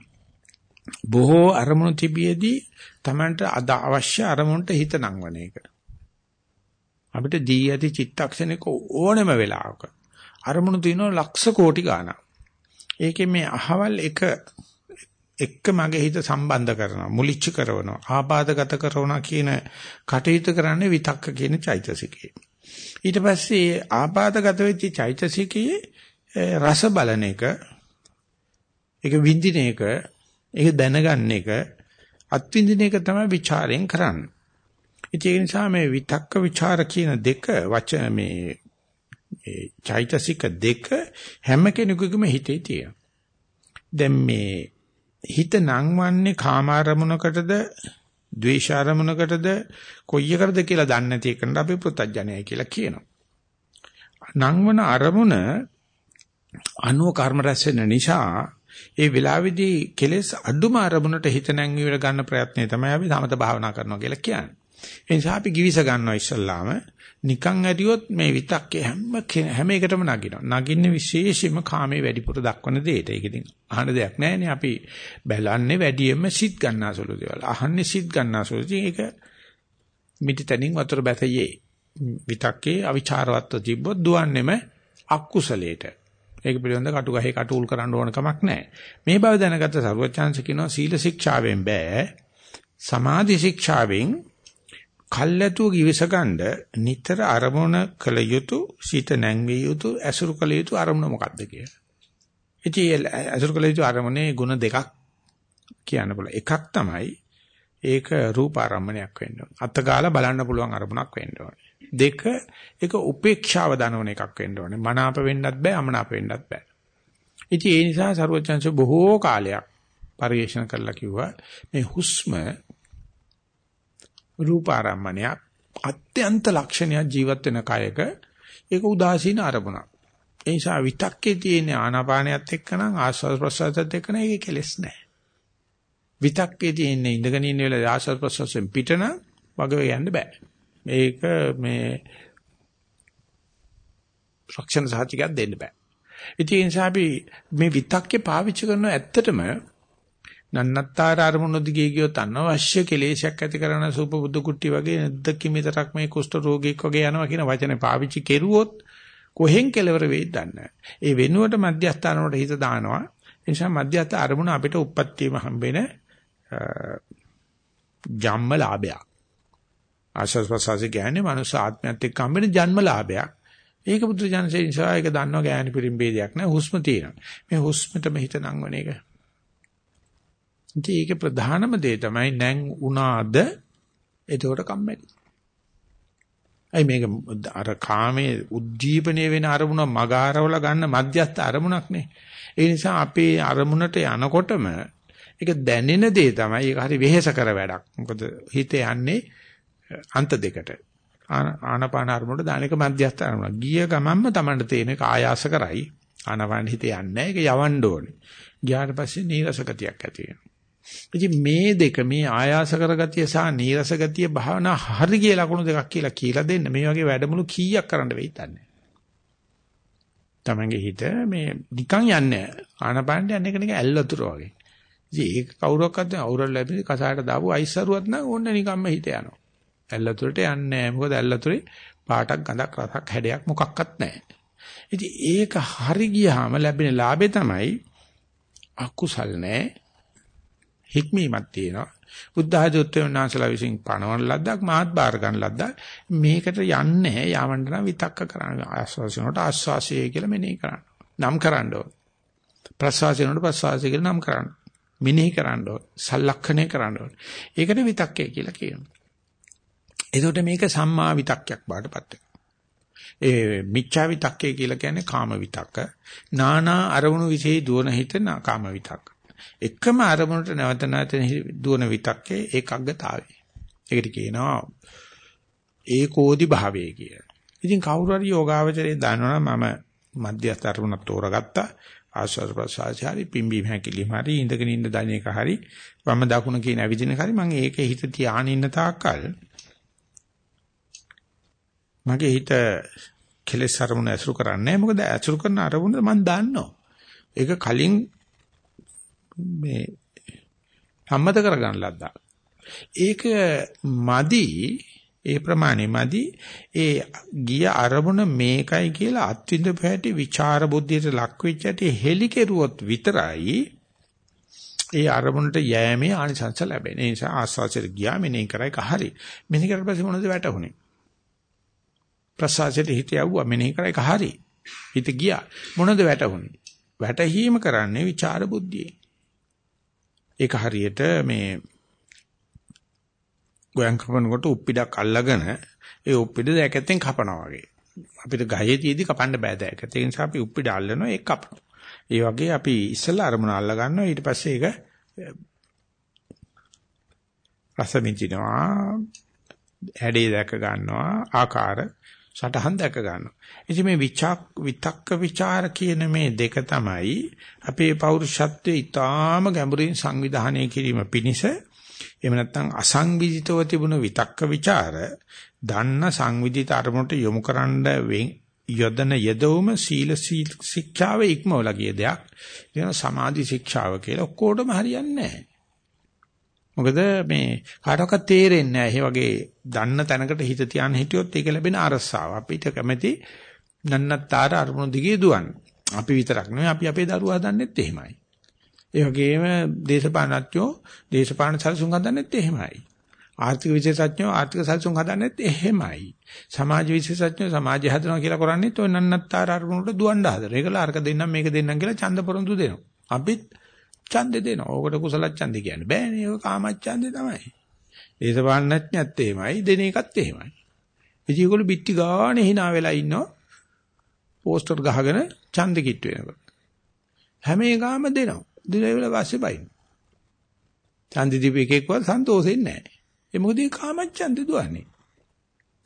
බොහෝ අරමුණු තිබියදී Tamanට අද අවශ්‍ය අරමුණට හිත නංවන එක. අපිට දී ඇති චිත්තක්ෂණයක ඕනෙම වෙලාවක අරමුණු තියෙනවා ලක්ෂ කෝටි ගාණක්. ඒකේ මේ අහවල් එක එක්ක මගේ හිත සම්බන්ධ කරනවා මුලිච්ච කරනවා ආපාදගත කරනවා කියන කටයුතු කරන්නේ විතක්ක කියන චෛතසිකේ. ඊට පස්සේ ආපදාගත වෙච්ච චෛතසිකයේ රස බලන එක ඒක විඳින එක ඒක දැනගන්න එක අත්විඳින එක තමයි ਵਿਚාරයෙන් කරන්නේ. ඉතින් ඒ නිසා මේ විතක්ක ਵਿਚාර කියන දෙක වචන මේ චෛතසික දෙක හැම කෙනෙකුගේම හිතේ තියෙනවා. දැන් මේ හිත නංවන්නේ කාමාරමුණකටද ද්වේෂාරමුණකටද කොයි එකටද කියලා දන්නේ නැති එකට අපි පෘතජ්ජනයයි කියලා කියනවා. නංවන අරමුණ අනුව කර්ම රැස් වෙන නිසා ඒ වෙලාවේදී කෙලෙස් අඩුම අරමුණට හිත නැංවිවල ගන්න ප්‍රයත්නය තමයි අපි සමත භාවනා කරනවා කියලා කියන්නේ. ඒ නිසා අපි givis ගන්නවා ඉස්සල්ලාම නිකන් ඇරියොත් මේ විතක්කේ හැම හැම එකටම නගිනවා. නගින්නේ විශේෂයෙන්ම කාමයේ වැඩිපුර දක්වන දෙයට. ඒක ඉතින් අහන්න දෙයක් නැහැනේ. අපි බැලන්නේ වැඩියෙන්ම සිත් ගන්නාසුළු දේවල්. අහන්නේ සිත් ගන්නාසුළු. ඒක මිටිතනින් වතුර බැසයේ. විතක්කේ අවිචාරවත්ව තිබ්බොත් දුවන්නේම අකුසලයට. ඒක පිළිබඳ කටු ගහේ කටුල් කරන්න ඕන කමක් නැහැ. මේ බව දැනගත්ත සර්වචාන්ස කියනවා සීල ශික්ෂාවෙන් බෑ. සමාධි ශික්ෂාවෙන් කල්ැතුව givisagand නිතර අරමුණ කළ යුතු සිත නැංවිය යුතු ඇසුරු කළ යුතු අරමුණ මොකක්ද කියලා. ඉතින් ඇසුරු කළ යුතු අරමුණේ ಗುಣ දෙකක් කියන්න බල. එකක් තමයි ඒක රූප ආරම්මණයක් වෙන්න ඕන. අත්ගාලා බලන්න පුළුවන් අරමුණක් වෙන්න ඕන. දෙක ඒක උපේක්ෂාව දනවන එකක් වෙන්න ඕනේ. මනාප වෙන්නත් බෑ, අමනාප වෙන්නත් බෑ. ඉතින් ඒ නිසා සරුවචන්ස බොහෝ කාලයක් පරිශන කරලා කිව්වා මේ හුස්ම රූපාරම්මණයක් අත්‍යන්ත ලක්ෂණයක් ජීවත් වෙන කයක ඒක උදාසීන අරමුණක්. ඒ නිසා විතක්කේ තියෙන ආනාපානයත් එක්කනම් ආස්වාද ප්‍රසආසත් එක්කන ඒක කෙලස් නැහැ. විතක්කේ තියෙන ඉඳගෙන ඉන්න වෙලාවේ ආස්වාද ප්‍රසආසෙන් පිටන වගේ යන්න බෑ. මේක මේ රක්ෂණ සහතිකයක් දෙන්න බෑ. ඉතින් ඒ නිසා අපි මේ විතක්කේ පාවිච්චි කරන ඇත්තටම නන්නත්තර අරමුණු දිගේ ගියොත් අනවශ්‍ය කෙලේශයක් ඇති කරන සූප බුදු කුට්ටි වගේ නැද්දකිමිතරක් මේ කුෂ්ඨ රෝගීෙක් වගේ යනවා කියන වචනේ පාවිච්චි කෙරුවොත් කොහෙන් කෙලවර වෙයිද දන්නේ. ඒ වෙනුවට මධ්‍යස්ථාන වලට හිත දානවා. ඒ නිසා මධ්‍යස්ථ අරමුණ අපිට උප්පත්තියම හම්බෙන ජම්ම ලාභයක්. ආශස් ප්‍රසාසි කියන්නේ මනුස්ස ආත්මයත් එක්ක හම්බෙන ජන්ම ලාභයක්. ඒක බුදු ජනසේ නිසා ඒක දන්නවා ගෑණි පිරිම් ભેදයක් නෑ. හුස්ම තියෙනවා. මේ හුස්මටම හිත නංවන එක ඉතින් ඒකේ ප්‍රධානම දේ තමයි නැන් උනාද එතකොට කම්මැලි. අයි මේක අර කාමයේ උද්දීපනය වෙන අරමුණ මගාරවල ගන්න මධ්‍යස්ථ අරමුණක් නේ. ඒ නිසා අපේ අරමුණට යනකොටම ඒක දැනෙන දේ තමයි ඒක හරි වෙහෙස කර වැඩක්. මොකද හිත යන්නේ අන්ත දෙකට. ආනපාන අරමුණට දාන එක මධ්‍යස්ථ අරමුණ. ගිය ගමන්ම Tamanට තේන එක ආයාස කරයි. ආනපාන හිත යන්නේ. ඒක යවන්න ඕනේ. ගියාට පස්සේ නීරස ගතියක් ඇති වෙනවා. ඉතින් මේ දෙක මේ ආයාස කරගතිය සහ නීරස ගතිය භාවනා හරි කිය ලකුණු දෙකක් කියලා කියලා දෙන්න මේ වගේ වැඩමුළු කීයක් කරන්න වෙයිද නැහැ. තමන්ගේ හිත මේ නිකන් යන්නේ ආනපානට යන්නේ කෙනෙක් ඇල්ලතුර වගේ. ඉතින් ඒක කවුරක්වත් අවුරල් ලැබෙන්නේ කසායට දාපු අයිසරුවත් නම් ඕන්න නිකම්ම හිත යනවා. ඇල්ලතුරට යන්නේ නැහැ. මොකද ඇල්ලතුරේ පාටක් ගඳක් රසක් හැඩයක් මොකක්වත් නැහැ. ඉතින් ඒක හරි ගියාම ලැබෙන ලාභේ තමයි අකුසල් නැහැ හික්මීමක් තියෙනවා. බුද්ධ ආධුත්වයන්ාන්සලා විසින් පණවන ලද්දක් මාත් බාර ගන්න ලද්දක්. මේකට යන්නේ යවන්න නම් විතක්ක කරන්න. ආස්වාසිනට ආස්වාසිය කියලා මෙනෙහි කරන්න. නම් කරන්න ඕන. ප්‍රසවාසිනට ප්‍රසවාසිය කියලා නම් කරන්න. මෙනෙහි කරන්න ඕන. සලක්ෂණය කරන්න ඕන. ඒකට විතක්කය කියලා කියනවා. එතකොට මේක සම්මා විතක්කයක් බාටපත් වෙනවා. ඒ මිච්ඡා විතක්කය කියලා කියන්නේ කාම විතක්ක. නානා අරමුණු વિશે දුවන හිත කාම විතක්ක. එකම අරමුණට නැවත නැවත දුවන විතක්කේ ඒකග්ගතාවය. ඒකට කියනවා ඒකෝදි භාවය කියලා. ඉතින් කවුරු හරි යෝගාවචරයේ දන්නවනම් මම මධ්‍යස්ථ අරමුණක් තෝරගත්තා. ආශ්වාස ප්‍රශ්වාසය පිම්බීම හැකිලිම හරි ඉඳගෙන ඉන්න දණ එක හරි වම දකුණ කියන ඇවිදින හරි මම ඒකේ හිත තියාගෙන ඉන්න තාක්කල් මගේ හිත කෙලෙස් අරමුණ ඇසුරු කරන්නේ මොකද ඇසුරු කරන අරමුණ මම දන්නවා. ඒක කලින් මේ සම්මත කරගන්න ලද්දා. ඒක මදි ඒ ප්‍රමාණය මදි ඒ ගිය අරමුණ මේකයි කියලා අත්විඳ පැහැටි විචාර බුද්ධියට ලක් වෙච්ච ඇටි හෙලි කෙරුවොත් විතරයි ඒ අරමුණට යෑමේ ආනිසංස ලැබෙන්නේ. ඒ නිසා ආස්වාසයට ගියා මෙනේ කරයි කහරි. මෙනේ කරලා පස්සේ මොනවද වැටුනේ? ප්‍රසආසයට හිත යවුවා මෙනේ කරයි කහරි. හිත ගියා. මොනවද වැටුනේ? වැටහීම කරන්නේ විචාර බුද්ධියේ. ඒක හරියට මේ ගෝයන් කපනකොට උප්පිඩක් අල්ලගෙන ඒ උප්පිඩ දැකැත්තෙන් කපනවා වගේ. අපිට ගහේ තියේදී කපන්න බෑ දැකැත්ත. ඒ නිසා අපි උප්පිඩ අල්ලනවා ඒක කපනවා. ඒ වගේ අපි ඉස්සෙල්ලා අරමුණ අල්ල ගන්නවා ඊට පස්සේ ඒක රස විඳිනවා හැඩේ දැක ගන්නවා ආකාර සටහන් දැක ගන්නවා. ඉතින් මේ විචක් විතක්ක ਵਿਚාර කියන මේ දෙක තමයි අපේ පෞරුෂත්වයේ ඊටාම ගැඹුරින් සංවිධානය කිරීම පිණිස එහෙම නැත්නම් අසංවිධිතව තිබුණු විතක්ක ਵਿਚාර දන්න සංවිධිත අරමුණට යොමුකරන යොදන යදවම සීල ශික්ෂාවේ ඉක්මවලා ගිය දෙයක්. කියන සමාධි ශික්ෂාව කියලා ඔක්කොටම හරියන්නේ නැහැ. මොකද මේ කාටවත් තේරෙන්නේ නැහැ. ඒ වගේ දන්න තැනකට හිත තියාන හිටියොත් ඒක ලැබෙන අරසාව. අපිට කැමැති නන්නත්තර අරමුණු දිගේ දුවන්න. අපි විතරක් නෙවෙයි අපි අපේ දරුවා හදන්නෙත් එහෙමයි. ඒ වගේම දේශපාලනඥයෝ දේශපාලන සැලසුම් හදන්නෙත් එහෙමයි. ආර්ථික විශේෂඥයෝ ආර්ථික සැලසුම් හදන්නෙත් එහෙමයි. සමාජ විශේෂඥයෝ සමාජය හදනවා කියලා කරන්නේත් ඔය නන්නත්තර අරමුණට දුවන්න හදලා. ඒකල අරක දෙන්නම් මේක දෙන්නම් කියලා ඡන්ද පොරොන්දු දෙනවා. අපිත් ඡන්දේ දෙනවා. ඕකට කුසල ඡන්දේ කියන්නේ බෑනේ. ඒක කාම ඡන්දේ තමයි. දේශපාලනඥයත් එහෙමයි, දෙන එකත් එහෙමයි. ඉතින් ඒගොල්ලෝ පිටි ගානේ hina වෙලා ඉන්නවා. පෝස්ටර් ගහගෙන ඡන්ද කිට්ටු වෙනකොට. හැම එකම දෙනවා. දිනවල පස්සේ බයින්. ඡන්ද දීපේකෙක්වත් සන්තෝෂෙන්නේ නැහැ. ඒ මොකද ඒ කාමච්ඡන්ද දුවන්නේ.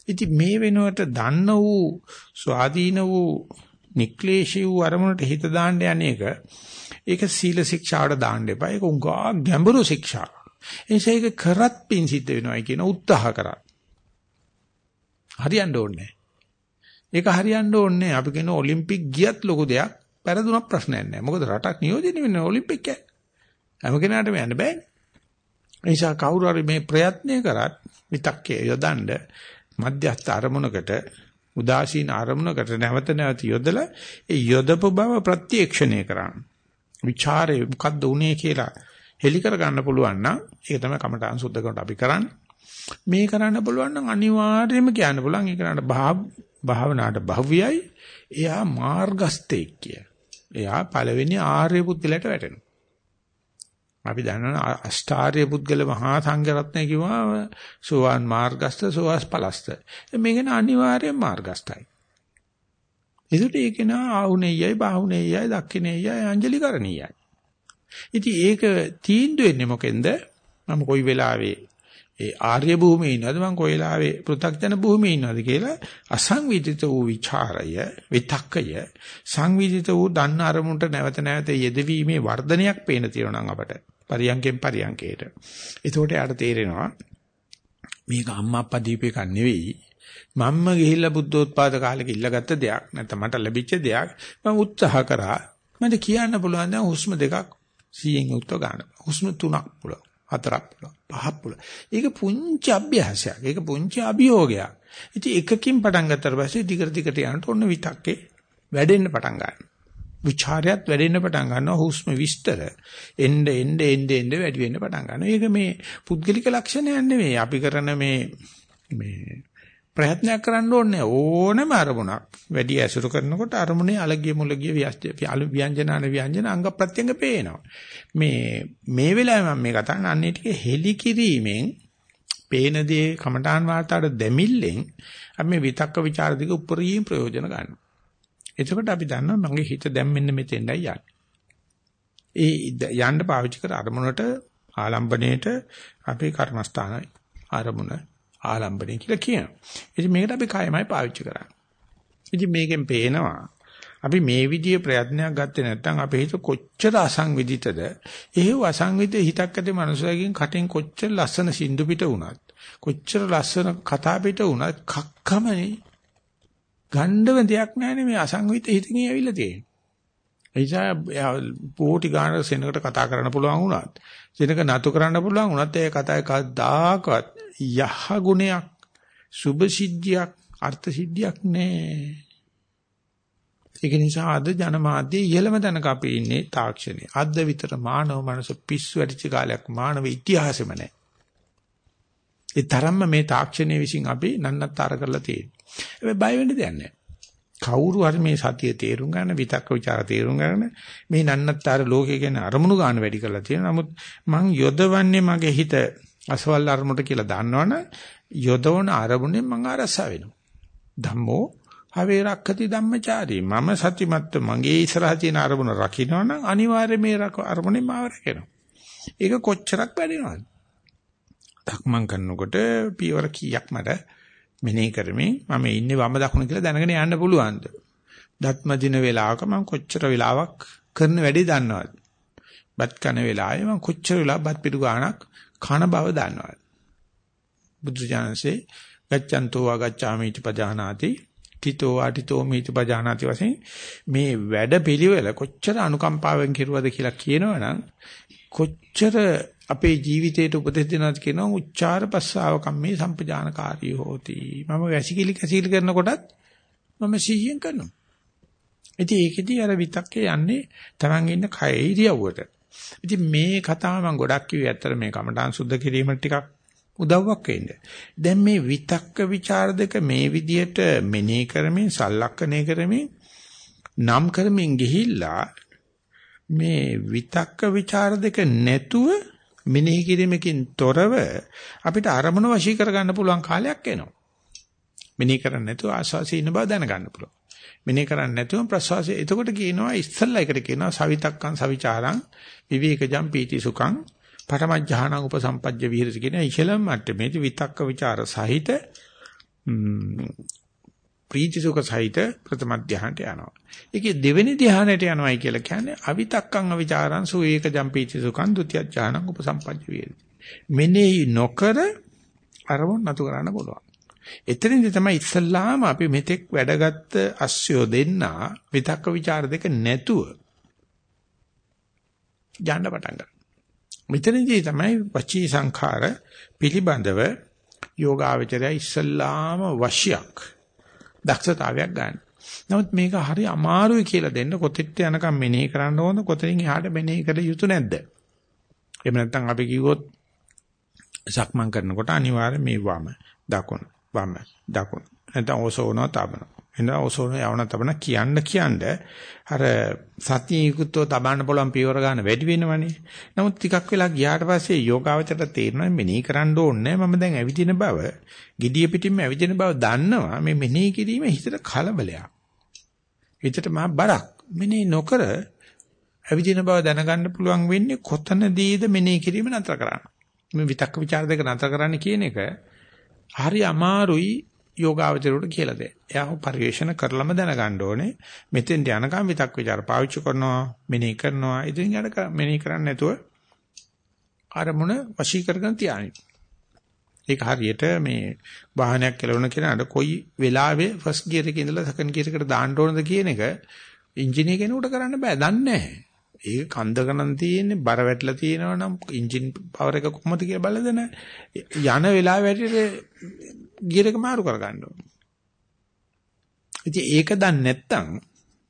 ඉතින් මේ වෙනුවට දන්න වූ ස්වාධීන වූ නික්ලේශී වූ අරමුණට හිත දාන්න යන්නේක ඒක සීල ශික්ෂාවට දාන්න එපා. ඒක උංගා ගැඹුරු ශික්ෂා. එනිසා ඒක කරත් පින් සිද්ධ වෙනවා කියන උත්සාහ කරා. හරියන්න ඕනේ. ඒක හරියන්න ඕනේ. අපි කියන ඔලිම්පික් ගියත් ලොකු දෙයක්. පෙරදුනක් ප්‍රශ්නයක් නැහැ. මොකද රටක් නියෝජනය වෙන්නේ ඔලිම්පික් එක. හැම කෙනාටම යන්න බෑනේ. ඒ නිසා කවුරු හරි මේ ප්‍රයත්නය කරත් විතක්කේ යොදන්න මධ්‍යස්ථ අරමුණකට උදාසීන අරමුණකට නැවත නැවත යොදලා ඒ යොදපු බව ප්‍රත්‍යක්ෂණය කරන්න. ਵਿਚාරේ මොකද්ද උනේ කියලා හෙලි කර ගන්න පුළුවන් නම් ඒක තමයි කමඨාන් සුද්ධ කරනට අපි කරන්නේ. මේ කරන්න පුළුවන් නම් අනිවාර්යයෙන්ම කියන්න පුළුවන් ඒක නට භාවනාවට භව්‍යයි එයා මාර්ගස්තෙක් කිය. එයා පළවෙනි ආර්ය පුද්ගලයට වැටෙනවා. අපි දන්නවා අෂ්ටාර්ය පුද්ගල මහා සංඝ රත්නය කිව්වම සෝවාන් මාර්ගස්ත සෝවාස් පලස්ත. මේකන අනිවාර්යෙන් මාර්ගස්තයි. ඒකට ඒක නා ආහුනේයයි බාහුනේයයි දක්ඛිනේයයි අංජලි කරණීයයි. ඉතින් ඒක තීන්දුව වෙන්නේ මොකෙන්ද? මම කොයි වෙලාවේ ඒ ආර්ය භූමියේ ඉන්නවද මම කොයි වෙලාවේ පෘථග්ජන භූමියේ ඉන්නවද කියලා අසංවිධිත වූ ਵਿਚාරය විතක්කය සංවිධිත වූ දන්න අරමුණට නැවත නැවත යෙදවීමේ වර්ධනයක් පේන තියෙනවා නම් අපට පරියන්කෙන් පරියන්කේට. ඒකෝට යාට තේරෙනවා මේක අම්මා අප්පා දීපේක නෙවෙයි මම්ම ගිහිල්ලා බුද්ධෝත්පාද කාලෙක ඉල්ලගත්ත දෙයක් නැත්නම් මට ලැබිච්ච දෙයක් මම උත්සාහ කරා මට කියන්න පුළුවන් දැන් හුස්ම දෙකක් 100න් උත්ව ගන්න. හුස්ම තුනක් පුළුවන්. හතරක් පුළුවන්. පහක් පුළුවන්. ඒක පුංචි අභ්‍යාසයක්. ඒක පුංචි අභියෝගයක්. ඉතින් එකකින් පටන් ගත්තට පස්සේ දිගට දිගට යනකොට ඔන්න විතක්කේ වැඩෙන්න පටන් ගන්නවා. විචාරයත් වැඩෙන්න පටන් ගන්නවා හුස්ම විස්තර එන්න එන්න එන්න එන්න වැඩි වෙන්න පටන් ගන්නවා. ඒක මේ පුද්ගලික ලක්ෂණයක් නෙමෙයි. අපි කරන මේ මේ ප්‍රයත්නයක් කරන්න ඕනේ. ඕනම අරමුණක්. වැඩි ඇසුරු කරනකොට අරමුණේ අලගිය මුලගිය ව්‍යංජනාන ව්‍යංජන අංග ප්‍රත්‍යංග පේනවා. මේ මේ වෙලාවේ මම මේ කතා කරන අන්නේ ටික හෙලි කිරීමෙන් පේන දේ කමඨාන් වාතාවට දෙමිල්ලෙන් අපි මේ විතක්ක ਵਿਚාර දිග උපරිම ප්‍රයෝජන ගන්නවා. එතකොට අපි දන්නවා මගේ හිත දැන් මෙන්න මෙතෙන්ඩයි යන්නේ. ඒ යන්න පාවිච්චි කර අරමුණට ආලම්බණයට අපේ කර්මස්ථානයි අරමුණ ආලම්බණය කියලා කියනවා. ඉතින් මේකට අපි කයමයි පාවිච්චි කරන්නේ. ඉතින් මේකෙන් පේනවා අපි මේ විදිය ප්‍රයත්නයක් ගත්තේ නැත්නම් අපේ හිත කොච්චර අසංවිධිතද එහෙව් අසංවිධිත හිතක් ඇති මනුස්සයකින් කටෙන් කොච්චර ලස්සන සින්දු පිට වුණත් කොච්චර ලස්සන කතා පිට වුණත් කක්කමනේ ගණ්ඩව දෙයක් නැහැ මේ අසංවිධිත හිතකින් ඇවිල්ලා තියෙන්නේ එයිසා පොටි ගාන සෙනකට කතා කරන්න පුළුවන් වුණත් සෙනක නතු කරන්න පුළුවන් වුණත් ඒ කතාවේ කවදාකවත් යහ ගුණයක් සුභ සිද්ධියක් අර්ථ සිද්ධියක් නෑ ඒක නිසා අද ජනමාධ්‍යයේ ඉහළම තැනක අපි ඉන්නේ තාක්ෂණයේ. අද විතර මානව මනස පිස්සු වැඩිච කාලයක් මානව ඉතිහාසෙම නැහැ. ඒ තරම්ම මේ තාක්ෂණයේ විසින් අපි නන්නත්තර කරලා තියෙනවා. හැබැයි බය වෙන්න දෙයක් නැහැ. කවුරු හරි මේ සතිය තේරුම් ගන්න විතක්ක ਵਿਚාර තේරුම් ගන්න මේ නන්නත්තර ලෝකේ ගැන අරමුණු ගන්න වැඩි කරලා තියෙනවා. නමුත් මං යොදවන්නේ මගේ හිත අසවල් අරමුණට කියලා දන්නවනේ යොදවන අරමුණෙන් මං අරසා වෙනවා. ධම්මෝ හවේ රක්ඛති ධම්මචාරී මම සතිමත්ව මගේ ඉස්සරහ තියෙන අරමුණ රකින්නවනම් අනිවාර්යයෙන් මේ අරමුණේ මාව රැකෙනවා. ඒක කොච්චරක් වැඩිනවද? දක්මන් කරනකොට පියවර කීයක් මට මෙනෙහි කරමින් මම ඉන්නේ වම දකුණ කියලා දැනගෙන යන්න පුළුවන්ද? දත්ම දින වේලාවක මම කොච්චර වෙලාවක් කරන වැඩේ දන්නවද? බත් කන වෙලාවේ මම කොච්චර වෙලාවක් බත් පිටු ගාණක් කන බව දන්නවද? බුදු ජානසේ ගච්ඡන්තෝ ආගච්ඡාමි इति පජානාති තිතෝ ආටිතෝ මීති පජානාති වශයෙන් මේ වැඩ පිළිවෙල කොච්චර අනුකම්පාවෙන් කෙරුවද කියලා කියනවනම් කොච්චර අපේ ජීවිතයට උපදෙස් දෙනවද කියනවා උච්චාර පස්සාව කම්මේ සම්පජානකාරී හෝති. මම වැසිකිලි කැසිකිලි කරනකොටත් මම සිහියෙන් කරනවා. ඉතින් ඒකෙදී අර විතක්කේ යන්නේ Taman ඉන්න කය ඉරියව්වට. ඉතින් මේ කතාව මම ගොඩක් කිව්වේ ඇත්තට මේ කමඨාන් සුද්ධ කිරීමට ටිකක් උදව්වක් වෙන්න. දැන් මේ විතක්ක ਵਿਚාර දෙක මේ විදියට මෙනෙහි කරමින් සලක්කණය කරමින් නම් කරමින් ගිහිල්ලා මේ විතක්ක ਵਿਚාර දෙක නැතුව මෙනෙහි කිරීමකින් තොරව අපිට අරමුණ වශී කරගන්න පුළුවන් කාලයක් එනවා. මෙනෙහි කරන්නේ නැතුව ආස්වාසිය ඉන්න බව දැනගන්න පුළුවන්. මෙනෙහි කරන්නේ නැතුව ප්‍රසවාසය එතකොට කියනවා ඉස්සල්ලා එකට කියනවා සවිතක්කං සවිචාරං විවේකජම් පීති සුඛං පරමජ්ජහාන උපසම්පජ්ජ විහෙරති කියන ඉහළම මට්ටමේදී විතක්ක ਵਿਚාර සහිත ප්‍රීති සුඛ සහිත ප්‍රථම ධ්‍යානට යනවා. ඒකේ දෙවෙනි ධ්‍යානයට යනවායි කියලා කියන්නේ අවිතක්කං අවිචාරං සුවේක ජම්පීති සුඛං ဒ ුතිය ඥානං උපසම්පජ්ජ වේදි. මෙනෙහි නොකර අරමුණ නතු කරන්න පුළුවන්. එතනින්දී තමයි ඉස්සල්ලාම අපි මෙතෙක් වැඩගත් අස්සියෝ දෙන්නා විතක්ක ਵਿਚාර දෙක නැතුව යන්න පටන් ගන්නවා. මෙතනදී තමයි වචී සංඛාර පිළිබඳව යෝගාවචරය ඉස්සල්ලාම වශයක් දක්ෂතාවයක් ගන්න. නමුත් මේක හරි අමාරුයි කියලා දෙන්න කොතෙත් යනකම් මෙනෙහි කරන්න ඕන කොතනින් එහාට මෙනෙහි කළ යුතු නැද්ද? එහෙම නැත්නම් අපි කිව්වොත් සක්මන් කරනකොට අනිවාර්යයෙන් මේ වම දකුණ වම දකුණ නැත්නම් ඔසෝනෝ තබනවා එනවා ඔසෝන යවන තබන කියන්න කියන්න අර සතියකුත්ව තබන්න පුළුවන් පියවර ගන්න වැඩි වෙනවනේ. නමුත් ටිකක් වෙලා ගියාට පස්සේ යෝගාවචරයට තේරෙනවා මෙනෙහි කරන්න ඕනේ මම දැන් ඇවිදින බව, gediya පිටින්ම ඇවිදින බව දන්නවා. මේ මෙනෙහි කිරීම හිතට කලබලයක්. හිතට මහා බරක්. මෙනෙහි නොකර ඇවිදින බව දැනගන්න පුළුවන් වෙන්නේ කොතනදීද මෙනෙහි කිරීම නතර කරන්න. මේ විතක්ක ਵਿਚාර දෙක නතර කරන්න කියන එක හරි අමාරුයි යෝගාවචරයට කියලා දෙන්න. එයා පරිවේෂණ කරලම දැනගන්න ඕනේ. මෙතෙන් යනකම් විතක් ਵਿਚාර පාවිච්චි කරනවා, මෙනෙහි කරනවා. ඉතින් යට මෙනෙහි කරන්නේ නැතුව අරමුණ වශී කරගෙන තියානින්. ඒක හරියට මේ වාහනයක් කෙලවන කෙනාට කොයි වෙලාවෙ ෆස්ට් ගියර් එකේ ඉඳලා සෙකන්ඩ් ගියර් එකට දාන්න ඕනද කියන එක ඉංජිනේර කෙනෙකුට කරන්න බෑ. දන්නේ නැහැ. ඒක කන්ද ගණන් තියෙන්නේ බර වැටලා තියෙනවා නම් එන්ජින් පවර් එක කොහොමද කියලා බලද නැහැ. යන වෙලාව වැටිට ගියර් එක මාරු කරගන්න ඕනේ. ඉතින් ඒක දන්නේ නැත්නම්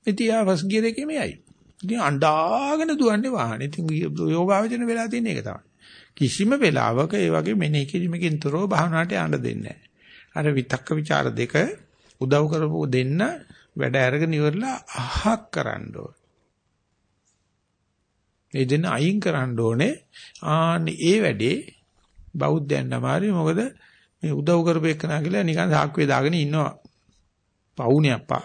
ඉතින් ආ ෆස් ගියර් එකේ මෙයයි. ඉතින් අඬාගෙන දුවන්නේ වාහනේ. ඉතින් යෝගාවචන වෙලා තියෙන එක තමයි. කිසිම වෙලාවක ඒ වගේ මෙනෙහි කිරීමකින් තොරව භාවනාවට යන්න දෙන්නේ නැහැ. අර විතක්ක ਵਿਚාර දෙක උදව් කරපුව දෙන්න වැඩ අරගෙන ඉවරලා අහක් කරන්න ඕනේ. ඒ දෙන්න අයින් කරන්න ඕනේ. ආන්නේ ඒ වැඩේ බෞද්ධයන් අමාරුයි මොකද මේ උදව් කරපේකනා කියලා නිකන් සාක්කුවේ දාගෙන ඉන්නවා. පවුනේ අප්පා.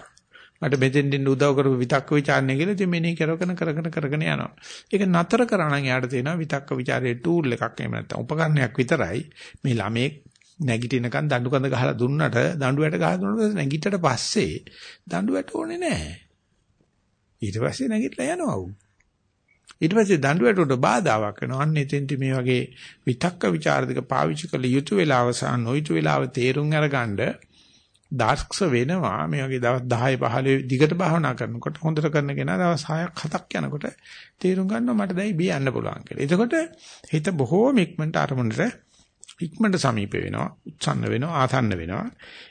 මට මෙතෙන් දෙන්න උදව් කරපු විතක්ක ਵਿਚාරණය කියලා ඉතින් මෙනේ කරගෙන කරගෙන කරගෙන යනවා. ඒක නතර කරා නම් යාට තියෙනවා විතක්ක ਵਿਚාරයේ ටූල් එකක් එහෙම නැත්නම් උපකරණයක් විතරයි. මේ ළමේ නැගිටිනකන් දඬු කඳ ගහලා දුන්නට දඬු වැට ගහලා දුන්නට නැගිටට පස්සේ දඬු වැට ඕනේ නැහැ. ඊට පස්සේ නැගිටලා යනවා උන්. ඊට පස්සේ දඬුවටට බාධාවක් වෙනවා. අන්න එතෙන්ට මේ වගේ විතක්ක ਵਿਚාර දෙක පාවිච්චි කළ යුතු වෙලාව සහ නොයුතු වෙලාව තේරුම් අරගන්න දාර්ක්ෂ වෙනවා. මේ වගේ දවස් 10 15 දිගට භාවනා කරනකොට හොඳට කරන කෙනා දවස් 6ක් 7ක් යනකොට තේරුම් ගන්නවා මට දැන් බී යන්න පුළුවන් කියලා. එතකොට හිත බොහෝම ඉක්මනට අරමුණට ඉක්මනට සමීප වෙනවා, උත්සන්න වෙනවා, ආසන්න වෙනවා.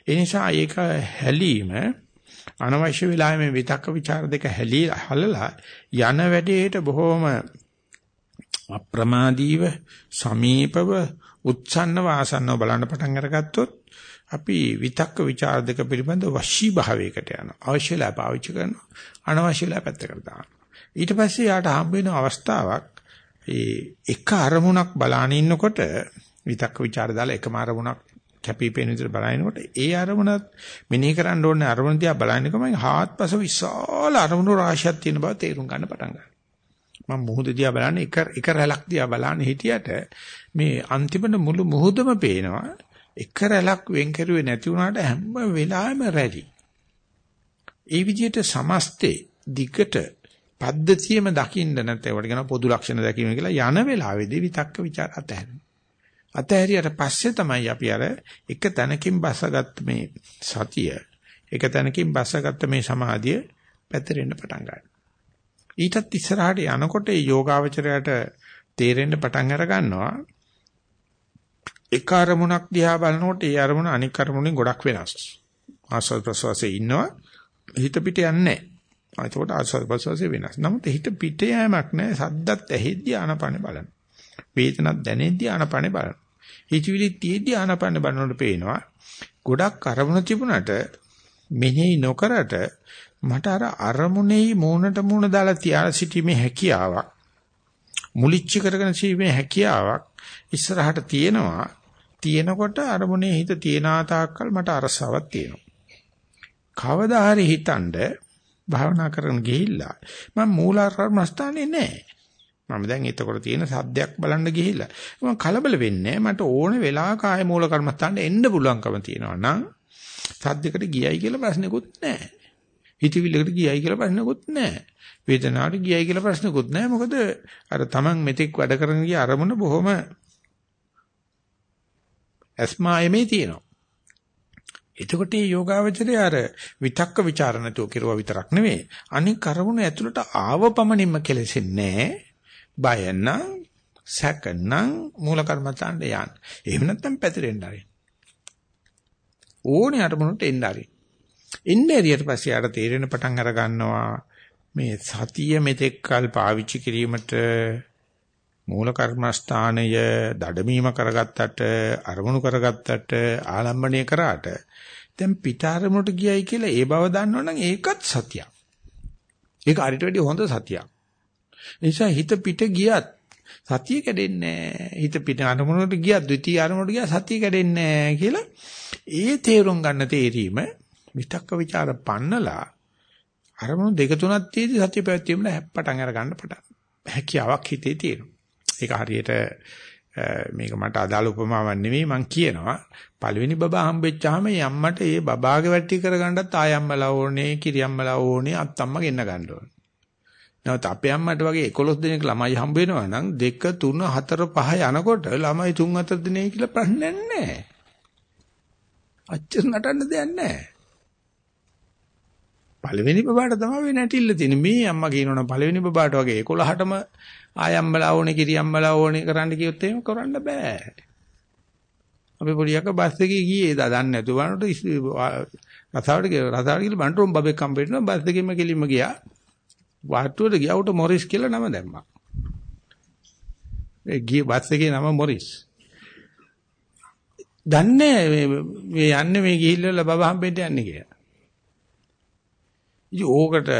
ඒ නිසා ඒක හැලීම අනවශ්‍ය වෙලාවෙ මේ විතක්ක ਵਿਚාර දෙක හැලී හලලා යන වැඩේට බොහොම අප්‍රමාදීව සමීපව උත්සන්නව ආසන්නව බලන්න පටන් අරගත්තොත් අපි විතක්ක ਵਿਚාර දෙක පිළිබඳ වශී භාවයකට යනවා. අවශ්‍යලා පාවිච්චි කරනවා. අනවශ්‍යලා පැත්තකට දානවා. ඊට පස්සේ යාට හම්බ වෙන අවස්ථාවක් ඒ එක අරමුණක් බලාන ඉන්නකොට විතක්ක ਵਿਚාර දාලා එකම අරමුණක් කැපිපෙන විදිහට බලනකොට ඒ අරමුණත් මෙනෙහි කරන්න ඕනේ අරමුණ දිහා බලනකොම හාත්පස විශාල අරමුණු රාශියක් තියෙන බව තේරුම් ගන්න පටන් ගන්නවා. මම මුහුද දිහා බලන්නේ එක එක රැලක් දිහා බලන්නේ හිටියට මේ අන්තිමට මුළු මුහුදම පේනවා. එක රැලක් වෙන් කරුවේ නැති වුණාට හැම වෙලාවෙම රැලි. ඒ විදිහට සමස්තේ දිගට පද්ධතියම දකින්න නැත්නම් ඒවට කියන පොදු ලක්ෂණ දැකීම කියලා යන වෙලාවේදී විතක්ක ਵਿਚාර අතහැරෙනවා. අතහැරියට පස්සේ තමයි අපි අර එක තැනකින් බස්සගත්ත මේ සතිය එක තැනකින් බස්සගත්ත මේ සමාධිය පැතිරෙන්න පටන් ගන්නවා. ඊටත් ඉස්සරහට යනකොට මේ යෝගාවචරයට තේරෙන්න පටන් අර ගන්නවා. එක අරමුණක් දිහා බලනකොට ඒ අරමුණ අනික් අරමුණෙන් ගොඩක් වෙනස්. ආස්වාද ප්‍රසවාසයේ ඉන්නවා හිත පිට යන්නේ නැහැ. එතකොට ආස්වාද ප්‍රසවාසයේ වෙනස්. නමුත් හිත පිට යෑමක් නැහැ. සද්දත් ඇහෙද්දී ආනපන බලන. වේදනත් දැනෙද්දී ආනපන බලන. හිතවිලි තියෙද්දී ආනපන බලනකොට පේනවා. ගොඩක් අරමුණ තිබුණට මෙනෙහි නොකරට මට අර අරමුණේ මූණට මූණ දාලා තියාලා සිටීමේ හැකියාවක් මුලිච්ච කරගෙන සිටීමේ හැකියාවක් ඉස්සරහට තියෙනවා තියෙනකොට අරමුණේ හිත තියනා තාක්කල් මට අරසාවක් තියෙනවා කවදා හරි හිතනද භාවනා කරන ගිහිල්ලා මම මූලාරම්ස්ථානේ නැහැ. මම දැන් එතකොට තියෙන සද්දයක් බලන්න ගිහිල්ලා මම කලබල වෙන්නේ මට ඕන වෙලාවක ආය මූල කර්මස්ථානට එන්න පුළුවන්කම තියෙනවා නම් සද්දයකට ගියයි කියලා ප්‍රශ්නකුත් නැහැ. හිතවිල්ලකට ගියයි කියලා ප්‍රශ්නකුත් නැහැ. වේදනාවට ගියයි කියලා ප්‍රශ්නකුත් නැහැ. මොකද අර Taman මෙතෙක් වැඩ කරන ගිය අරමුණ බොහොම අස්මායමේ තියෙනවා. එතකොට මේ යෝගාවචරය අර විතක්ක ਵਿਚාර නැතුව කෙරුවා විතරක් නෙවෙයි අනික කරුණ ඇතුළට ආව පමණින්ම කෙලෙසෙන්නේ බය නම් සැක නම් මූල කර්මතණ්ඩ යන්න. එහෙම නැත්නම් පැතිරෙන්න ආරේ. ඕනේ අරමුණට එන්න ආරේ. එන්නේ ඊට පස්සේ ආට තේරෙන පටන් අර ගන්නවා මේ සතිය මෙතෙක්කල් පාවිච්චි කිරීමට මූල කර්මස්ථානය දඩමීම කරගත්තට අරමුණු කරගත්තට ආලම්බණය කරාට දැන් පිටාරමුණට ගියයි කියලා ඒ බව දන්නවනම් ඒකත් සතියක්. ඒක හරියට වැඩිය හොඳ සතියක්. නිසා හිත පිට ගියත් සතිය කැඩෙන්නේ හිත පිට අරමුණට ගියත් ද්විතීයි අරමුණට ගියා සතිය කැඩෙන්නේ කියලා ඒ තේරුම් ගන්න තේරීම විතක්ක ਵਿਚාර පන්නලා අරමුණු දෙක තුනක් තියදී සතිය පැවැත්වීමට පටන් අර ගන්න පටන් හැකියාවක් හිතේ තියෙනවා. ඒක හරියට මේක මට අදාළ උපමාවක් නෙවෙයි මං කියනවා පළවෙනි බබා හම්බෙච්චාම යම්මට ඒ බබාගේ වැටි කරගන්නත් ආයම්මලා ඕනේ කිරියම්මලා ඕනේ අත්තම්ම ගෙන්න ගන්න ඕනේ. නැවත අපේ අම්මට වගේ 11 දිනක ළමයි හම්බ වෙනවා නම් 2 3 4 5 යනකොට ළමයි 3 4 දිනේ කියලා ප්‍රශ්නයක් නැහැ. අච්චර නටන්න දෙයක් නැහැ. පළවෙනි බබාට තමයි නැටිල්ල තියෙන්නේ. මේ අම්මා කියනවනම් පළවෙනි බබාට වගේ 11ටම ආයම්මලා ඕනේ කිරියම්මලා ඕනේ කරන්න කිව්වොත් එහෙම කරන්න බෑ. අපි පොඩියක බස් එකේ ගියේ දා දන්නේ නැතුව වනට රසාවට ගියා රසාවට ගිහලා බන්ටරොම් බබෙක් හම්බෙන්න බස් එකෙම කෙලින්ම ගියා. වාට්ටුවට ගියා උට මොරිස් කියලා නම දැම්මා. ඒ ගියේ බස් එකේ නම මොරිස්. දන්නේ මේ යන්නේ මේ ගිහිල්ලා බබා හම්බෙන්න යන්නේ කියලා. ඉතින් ඕකට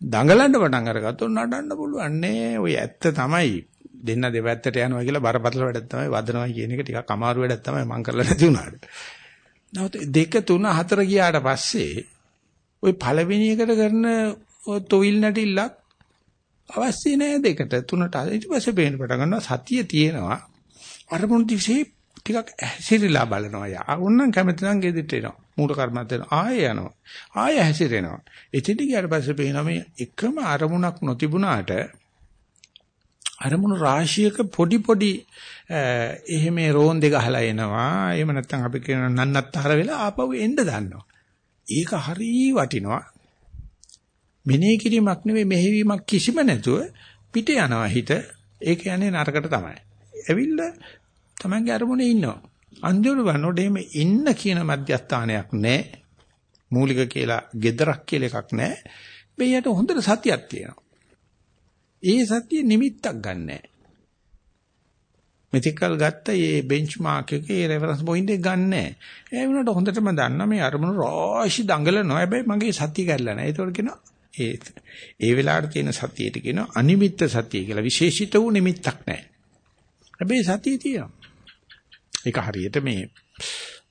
දඟලන්න පටන් අරගත්තොත් නඩන්න පුළුවන් නේ. ඔය ඇත්ත තමයි. දෙන්න දෙපැත්තට යනවා කියලා බරපතල වැඩක් තමයි වදනවා කියන එක ටිකක් අමාරු වැඩක් තමයි මම කරලා නැති උනාට. නමුත් දෙක තුන හතර ගියාට පස්සේ ওই පළවෙනි එකට කරන තොවිල් නැටිල්ලක් අවශ්‍ය නෑ දෙකට තුනට ඊට පස්සේ පේන්න පටන් ගන්නවා සතිය තියෙනවා අරමුණු දිසේ ටිකක් හැසිරීලා බලනවා යා. උන්නම් කැමති නම් ගෙදිට එනවා. මූල කර්මත් වෙනවා. ආයෙ යනවා. ආයෙ හැසිරෙනවා. එතෙදි ගියාට පස්සේ පේනවා මේ එකම අරමුණක් නොතිබුණාට අරමුණු රාශියක පොඩි පොඩි එහෙම රෝන්දේ ගහලා එනවා. එහෙම නැත්නම් අපි කියන නන්නත්තර වෙලා ආපහු එන්න දන්නවා. ඒක හරිය වටිනවා. මෙනෙහි කිරීමක් නෙවෙයි මෙහෙවීමක් කිසිම නැතුව පිට යනවා හිත. ඒ කියන්නේ නරකට තමයි. ඇවිල්ලා Tamange අරමුණේ ඉන්නවා. අන්තිමට බලනකොට එහෙම ඉන්න කියන මධ්‍යස්ථානයක් නැහැ. මූලික කියලා gedarak කියලා එකක් නැහැ. මෙයට හොඳට සතියක් තියෙනවා. ඒ සතිය නිමිත්තක් ගන්නෑ. මෙතිකල් ගත්ත මේ බෙන්ච්මාර්ක් එකේ රෙෆරන්ස් පොයින්ට් එක ගන්නෑ. ඒ වුණාට හොඳටම දන්නා මේ අරමුණු රාශි දඟලනවා. හැබැයි මගේ සතිය කැඩලා නැහැ. ඒතකොට කියනවා ඒ ඒ වෙලාවට තියෙන සතියට කියනවා අනිමිත්ත සතිය කියලා. විශේෂිත වූ නිමිත්තක් නැහැ. හැබැයි සතිය තියෙනවා. ඒක හරියට මේ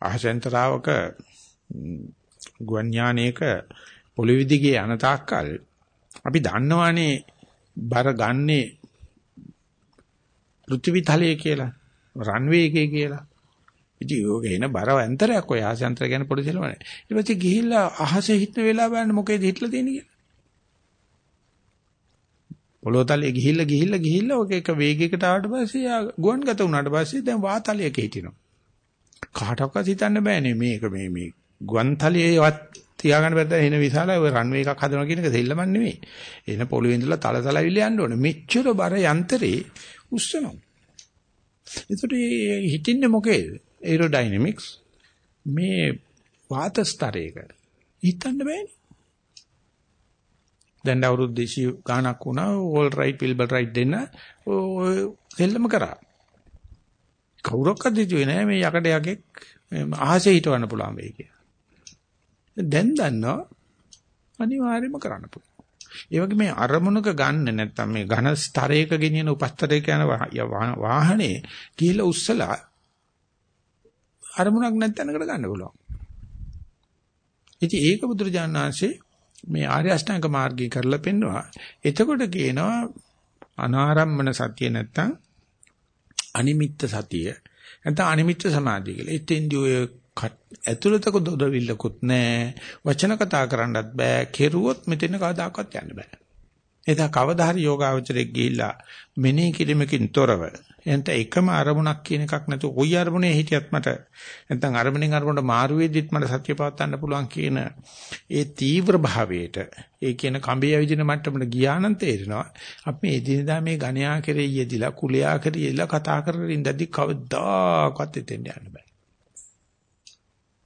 අහසෙන්තරාවක ගුවන් යානයක පොළොවේ දිගේ යන තාක්කල් අපි දන්නවානේ බර ගන්නේ පෘථිවි තලයේ කියලා රන්වේ එකේ කියලා. ඉතින් යෝග එන බර අන්තරයක් ඔය ආසයන්තර ගැන පොඩි දෙලවනේ. ඊට පස්සේ ගිහිල්ලා අහසේ හිටන වෙලාව බලන්න මොකේද හිටලා තියෙන්නේ කියලා. පොළොතලයේ ගිහිල්ලා ගිහිල්ලා ගිහිල්ලා ඔක එක වේගයකට ආවට පස්සේ ගුවන්ගත වුණාට පස්සේ දැන් වාතලයක හිටිනවා. කාටවත් හිතන්න බෑනේ මේක මේ මේ ගුවන්තලයේවත් තියාගන්න බැද්ද එන විශාලයි ඔය රන්වේ එකක් හදනවා කියන එක දෙල්ලමක් නෙවෙයි. එන පොළවේ ඉඳලා තල තල ඇවිල්ලා යන්න ඕනේ. මෙච්චර බර යන්ත්‍රේ උස්සනවා. ඒකට හිතින්නේ මොකේද? ඒරෝඩයිනමික්ස් මේ වාත ස්තරයක හිතන්න බෑනේ. දැන් අවුරුදු 200 ගාණක් වුණා ඕල් රයිට් පිල්බල් රයිට් දෙන්න ඔය දෙල්ලම කරා. කවුරක්වත් හිතුවේ නෑ මේ යකඩ යකෙක් අහසේ හිටවන්න පුළුවන් වෙයි කියලා. දැන් දන්නවා අනිවාර්යයෙන්ම කරන්න පුළුවන්. ඒ වගේ මේ අරමුණක ගන්න නැත්තම් මේ ඝන ස්තරයක ගෙනියන උපස්තරයක යන වාහනේ කියලා උස්සලා අරමුණක් නැත්නම්කට ගන්න පුළුවන්. ඉතින් ඒක බුදුරජාණන් වහන්සේ මේ ආර්ය අෂ්ටාංග මාර්ගය කරලා පෙන්නවා. එතකොට කියනවා අනාරම්මන සතිය නැත්තම් අනිමිත්ත සතිය නැත්නම් අනිමිත්ත සමාධිය කියලා. එතෙන්දී ඔය ඇතුළතක දොඩවිල්ලකුත් නැහැ. වචන කතා කරන්නත් බෑ. කෙරුවොත් මෙතන කවදාකවත් යන්න බෑ. එදා කවදා හරි යෝගාවචරයක් ගිහිල්ලා මෙනෙහි කිරීමකින් තොරව එතන එකම අරමුණක් කියන එකක් නැතුව කොයි අරමුණේ හිටියත් මට නැත්නම් අරමුණෙන් අරමුණට මාරු වෙද්දිත් මට සත්‍ය පවත්වන්න පුළුවන් කියන ඒ තීව්‍ර භාවයට ඒ කියන කඹේ ඇවිදින මට්ටමට ගියා නම් තේරෙනවා අපි මේ එදිනදා මේ ගණ්‍යා කෙරේ යෙදිලා කුලයා කෙරේ යෙදිලා කතා කරගෙන ඉඳද්දි කවදාකවත් එතෙන් යන්න බෑ.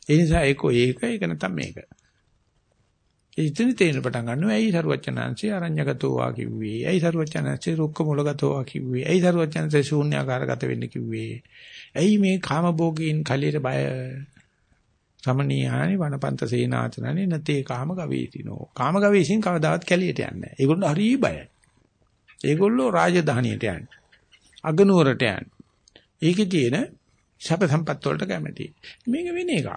ඒ නිසා ඒක ඒක ඒක නැත්නම් මේක. ඉතින් තේරෙන පටන් ගන්නවා ඇයි සරුවචනාංශي අරඤ්‍යගතෝ වා කිව්වේ? ඇයි සරුවචනාංශي රුක්ක මුලගතෝ වා කිව්වේ? ඇයි සරුවචනාංශي ශූන්‍යාකාරගත වෙන්න කිව්වේ? ඇයි මේ කාමභෝගීන් කලියට බය? සමනීයානි වනපන්ත සේනාචනනි නතේ කාම ගවේතිනෝ කාම ගවේෂින් කවදාවත් කැලියට යන්නේ නැහැ. ඒගොල්ලෝ හරි බයයි. ඒගොල්ලෝ රාජධානියට යන්නේ. අගනුවරට යන්නේ. ඒකේ තියෙන සැප සම්පත් වලට කැමැති. මේක වෙන එකක්.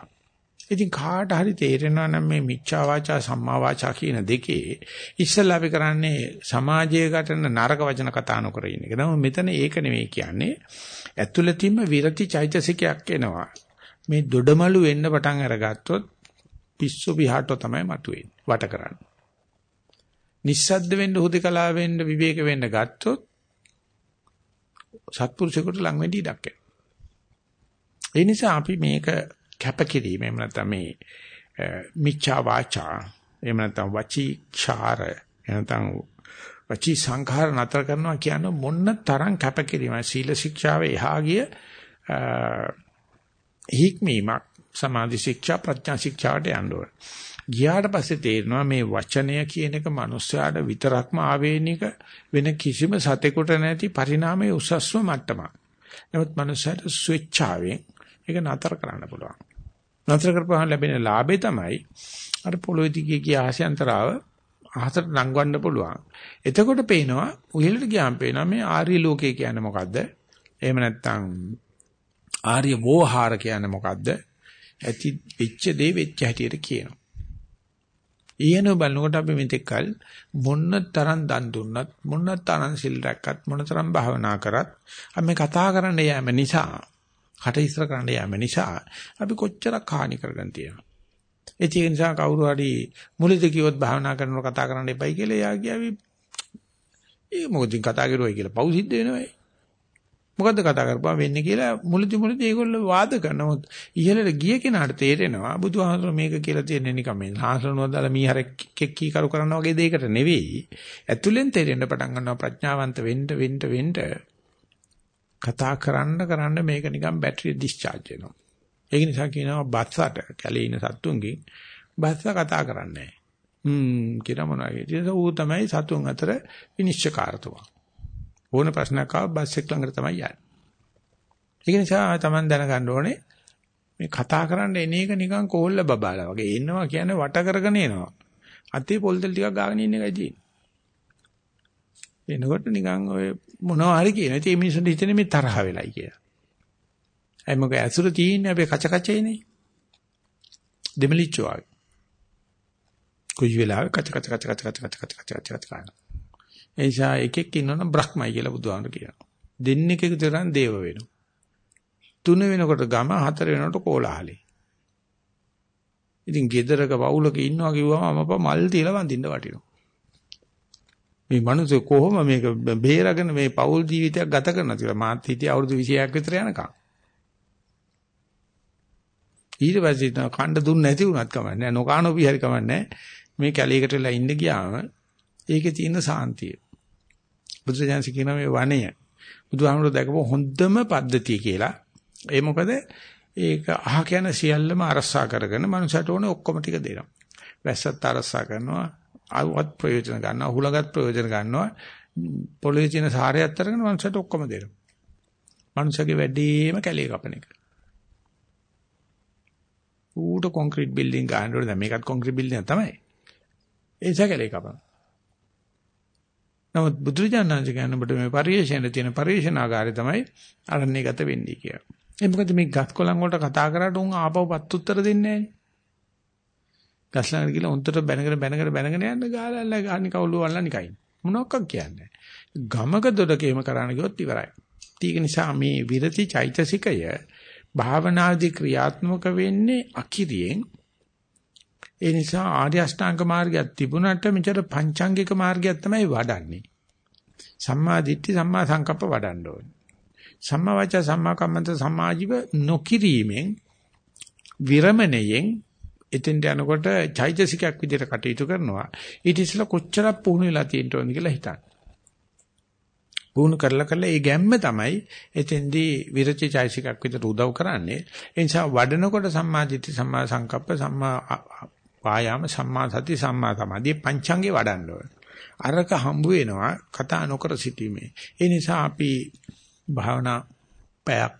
ඉතින් කාට හරි තේරෙනවා නම් මේ මිච්ඡා වාචා සම්මා වාචා කියන දෙකේ ඉස්සෙල්ලා අපි කරන්නේ සමාජයේ ගටන නරක වචන කතා නොකර ඉන්න එක. නමුත් මෙතන ඒක නෙවෙයි කියන්නේ. ඇතුළතින්ම විරති චෛතසිකයක් එනවා. මේ දොඩමලු වෙන්න පටන් අරගත්තොත් පිස්සු විහාටෝ තමයි මතුවෙන්නේ. වට කරන්නේ. නිස්සද්ද වෙන්න හුදකලා වෙන්න විවේක වෙන්න ගත්තොත් සත්පුරුෂයෙකුට ලඟ වෙන්න ඉඩක් ඒ නිසා අපි මේක කැපකිරීම එහෙම නැත්නම් මේ මිච්ඡා වාචා එහෙම නැත්නම් වචී ඡාර එහෙම නැත්නම් වචී සංඛාර නතර කරනවා කියන මොන්න තරම් කැපකිරීම සීල ශික්ෂාවේ එහා ගිය හික්මීමක් සමාධි ශික්ෂා ප්‍රඥා ශික්ෂාවට යන්න ඕන. ගියාට පස්සේ තේරෙනවා මේ වචනය කියන එක මිනිස්යාට විතරක්ම ආවේනික වෙන කිසිම සතෙකුට නැති පරිණාමයේ උසස්ම මට්ටමක්. නමුත් මිනිස්යාට ස්විච්චාවෙන් ඒක නතර කරන්න පුළුවන්. නතර කරපුවාම ලැබෙන ලාභේ තමයි අර පොළොවේ දිගේ ගිය ආශයන්තරාව අහසට නංවන්න පුළුවන්. එතකොට පේනවා උහෙලට ගියාම පේනවා මේ ආර්ය ලෝකය කියන්නේ මොකද්ද? එහෙම නැත්නම් ආර්ය වෝහාර කියන්නේ මොකද්ද? ඇති වෙච්ච දේ වෙච්ච හැටියට කියනවා. ඊයන බලනකොට අපි මෙතෙක්කල් මොන්න තරම් දන් දුන්නත් මොන්න තරම් සිල් රැක්කත් මොන තරම් භාවනා කරත් අපි කතා කරන්න යෑම නිසා කට ඉස්සර කරන්න යෑම නිසා අපි කොච්චරක් හානි කරගෙන තියෙනවා. ඒ නිසා කවුරු හරි මුලදී කිව්වොත් භාවනා කරනකොට කතා කරන්න එපයි කියලා එයා කියාවි. ඒ මොකදින් කතා කරුවයි කියලා පව් සිද්ධ වෙනවා. මොකද්ද කතා කරපුවා වෙන්නේ කියලා මුලදී මුලදී ඒගොල්ලෝ වාද කරනවා. ඉහළට ගිය කෙනාට තේරෙනවා බුදුහාමර මේක කියලා තියෙන්නේ නිකම් මේ හාසනුවක් දාලා මීහරෙක් කී කරු කරන වගේ දෙයකට නෙවෙයි. ඇතුලෙන් තේරෙන්න පටන් ගන්නවා ප්‍රඥාවන්ත වෙන්න වෙන්න වෙන්න කතා කරන්න කරන්න මේක නිකන් බැටරිය ඩිස්චාර්ජ් වෙනවා. ඒක නිසා කියනවා බස්සට කැලේ ඉන සත්තුන්ගෙන් බස්ස කතා කරන්නේ හ්ම් කියලා මොනවා කියද? ඌ තමයි සතුන් අතර විනිශ්චයකාරතුමා. ඕන ප්‍රශ්නයක් ආව බස් එක ළඟට තමයි යන්නේ. ඒක නිසා Taman දැනගන්න ඕනේ මේ කතා කරන්න එන එක නිකන් කෝල්ල බබාලා වගේ එනවා කියන්නේ වට කරගෙන එනවා. අතේ පොල්තල් ටිකක් ගාගෙන ඉන්න එකයි තියෙන්නේ. එනකොට නිකන් ඔය මොනවා හරි කියන. ඉතින් මේ මිනිස්සුන්ට හිතෙන්නේ මේ තරහ වෙලයි කියලා. අය මොකද ඇසුර තියෙන්නේ අපේ කච කචේනේ. දෙමලිච්චෝ ආවේ. කොයි වෙලාවෙ කච කච කච කච කච කච කච කච කච කච ඒ නිසා එකෙක් ඉන්නවනම් බ්‍රහ්මයි කියලා බුදුහාමර කියනවා. දෙන්නෙක් එකතු කරන් දේව වෙනවා. තුන වෙනකොට ගම හතර වෙනකොට කෝලාහලේ. ඉතින් ගෙදරක පවුලක ඉන්නවා කිව්වම අමප මල් තියලා වඳින්න වටිනවා. මේ මිනිස්සු කොහොම මේක බේරගෙන මේ පෞල් ජීවිතයක් ගත කරනවද කියලා මාත් හිටිය අවුරුදු 26ක් විතර යනකම්. ඊට පස්සේ කණ්ඩ දුන්න නැති වුණත් කමන්නේ නොකානෝපි හරි කමන්නේ මේ කැලේකට වෙලා ඉන්න ගියාම ඒකේ තියෙන සාන්තිය. බුදුසජාන්සි කියන මේ වනය බුදුහාමුදුරුවෝ දැකපු හොඳම පද්ධතිය කියලා. ඒ මොකද ඒක අහ කියන සියල්ලම අරසා කරගෙන මනුෂයාට ඕනේ ඔක්කොම ටික දෙනවා. වැස්සත් අරසා කරනවා, ආවත් ප්‍රයෝජන ගන්නවා, හුලගත් ප්‍රයෝජන ගන්නවා. පොළොවේ තියෙන සාරයත් අරගෙන මනුෂයාට ඔක්කොම දෙනවා. මනුෂයාගේ වැඩිම කැලේ කපන එක. ඌට කොන්ක්‍රීට් බිල්ඩින් ගන්න ඕනේ. දැන් මේකත් කොන්ක්‍රීට් බිල්ඩින් තමයි. ඒ සැකලේ කපන. නමුත් බුදුරජාණන්සේ කියන ඔබට මේ පරිේශණය තියෙන පරිේශනාගාරය තමයි අරණ්‍ය ගත වෙන්නේ කියලා. ඒ මොකද මේ ගස් කොළන් වලට කතා කරාට උන් ආපහුපත් උත්තර දෙන්නේ නැහැ. ගස් ළඟට ගිහලා උන්ට බැනගෙන බැනගෙන බැනගෙන යන්න ගාලා ගානි කවුළු වල්ලා නිකයි. මොනවක් කියන්නේ. ගමක දොඩකේම කරන්න ගියොත් ඉවරයි. ඒක නිසා මේ විරති චෛතසිකය භාවනාදී ක්‍රියාත්මක වෙන්නේ අකිරියෙන් ඒ නිසා ආර්ය අෂ්ටාංග මාර්ගයක් තිබුණාට මෙතන පංචාංගික මාර්ගයක් තමයි වඩන්නේ. සම්මා දිට්ඨි සම්මා සංකප්ප වඩන්න ඕනේ. සම්මා වාචා සම්මා කම්මන්ත සමාජීව නොකිරීමෙන් විරමණයෙන් එතෙන්ට යනකොට චෛතසිකයක් විදිහට කටයුතු කරනවා. ඊට ඉස්සෙල්ලා කොච්චරක් පුහුණු වෙලා තියෙන්න ඕනද කියලා හිතන්න. පුහුණු කරලා කරලා ඒ ගැම්ම තමයි එතෙන්දී විරචි චෛතසිකයක් විදිහට උදව් කරන්නේ. ඒ නිසා වඩනකොට සම්මා දිට්ඨි සම්මා සංකප්ප සම්මා වායාම සම්මා සති සම්මා සමාධිය පංචංගේ වඩන්න ඕන. අරක හම්බ වෙනවා කතා නොකර සිටීමේ. ඒ නිසා අපි භාවනා පැයක්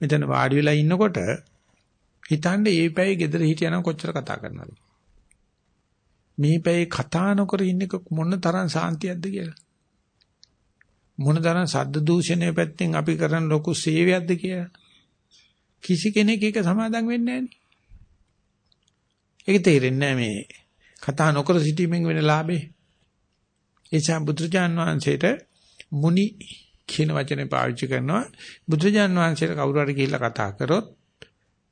මෙතන වාඩි වෙලා ඉන්නකොට හිතන්නේ මේ පැයේ gedara හිටියනම් කොච්චර කතා කරනවද? මේ පැයේ කතා නොකර ඉන්නක මොන තරම් සාන්තියක්ද කියලා. මොන තරම් සද්ද දූෂණය පැත්තෙන් අපි කරන ලොකු සේවයක්ද කියලා. කිසි කෙනෙක් ඒක සමාදම් වෙන්නේ නැහැ ඒක තේරෙන්නේ මේ කතා නොකර සිටීමෙන් වෙන ලාභේ. එචා බුදුජාන් වහන්සේට මුනි කියන වචනේ පාවිච්චි කරනවා. බුදුජාන් වහන්සේට කවුරු හරි ගිහිල්ලා කතා කරොත්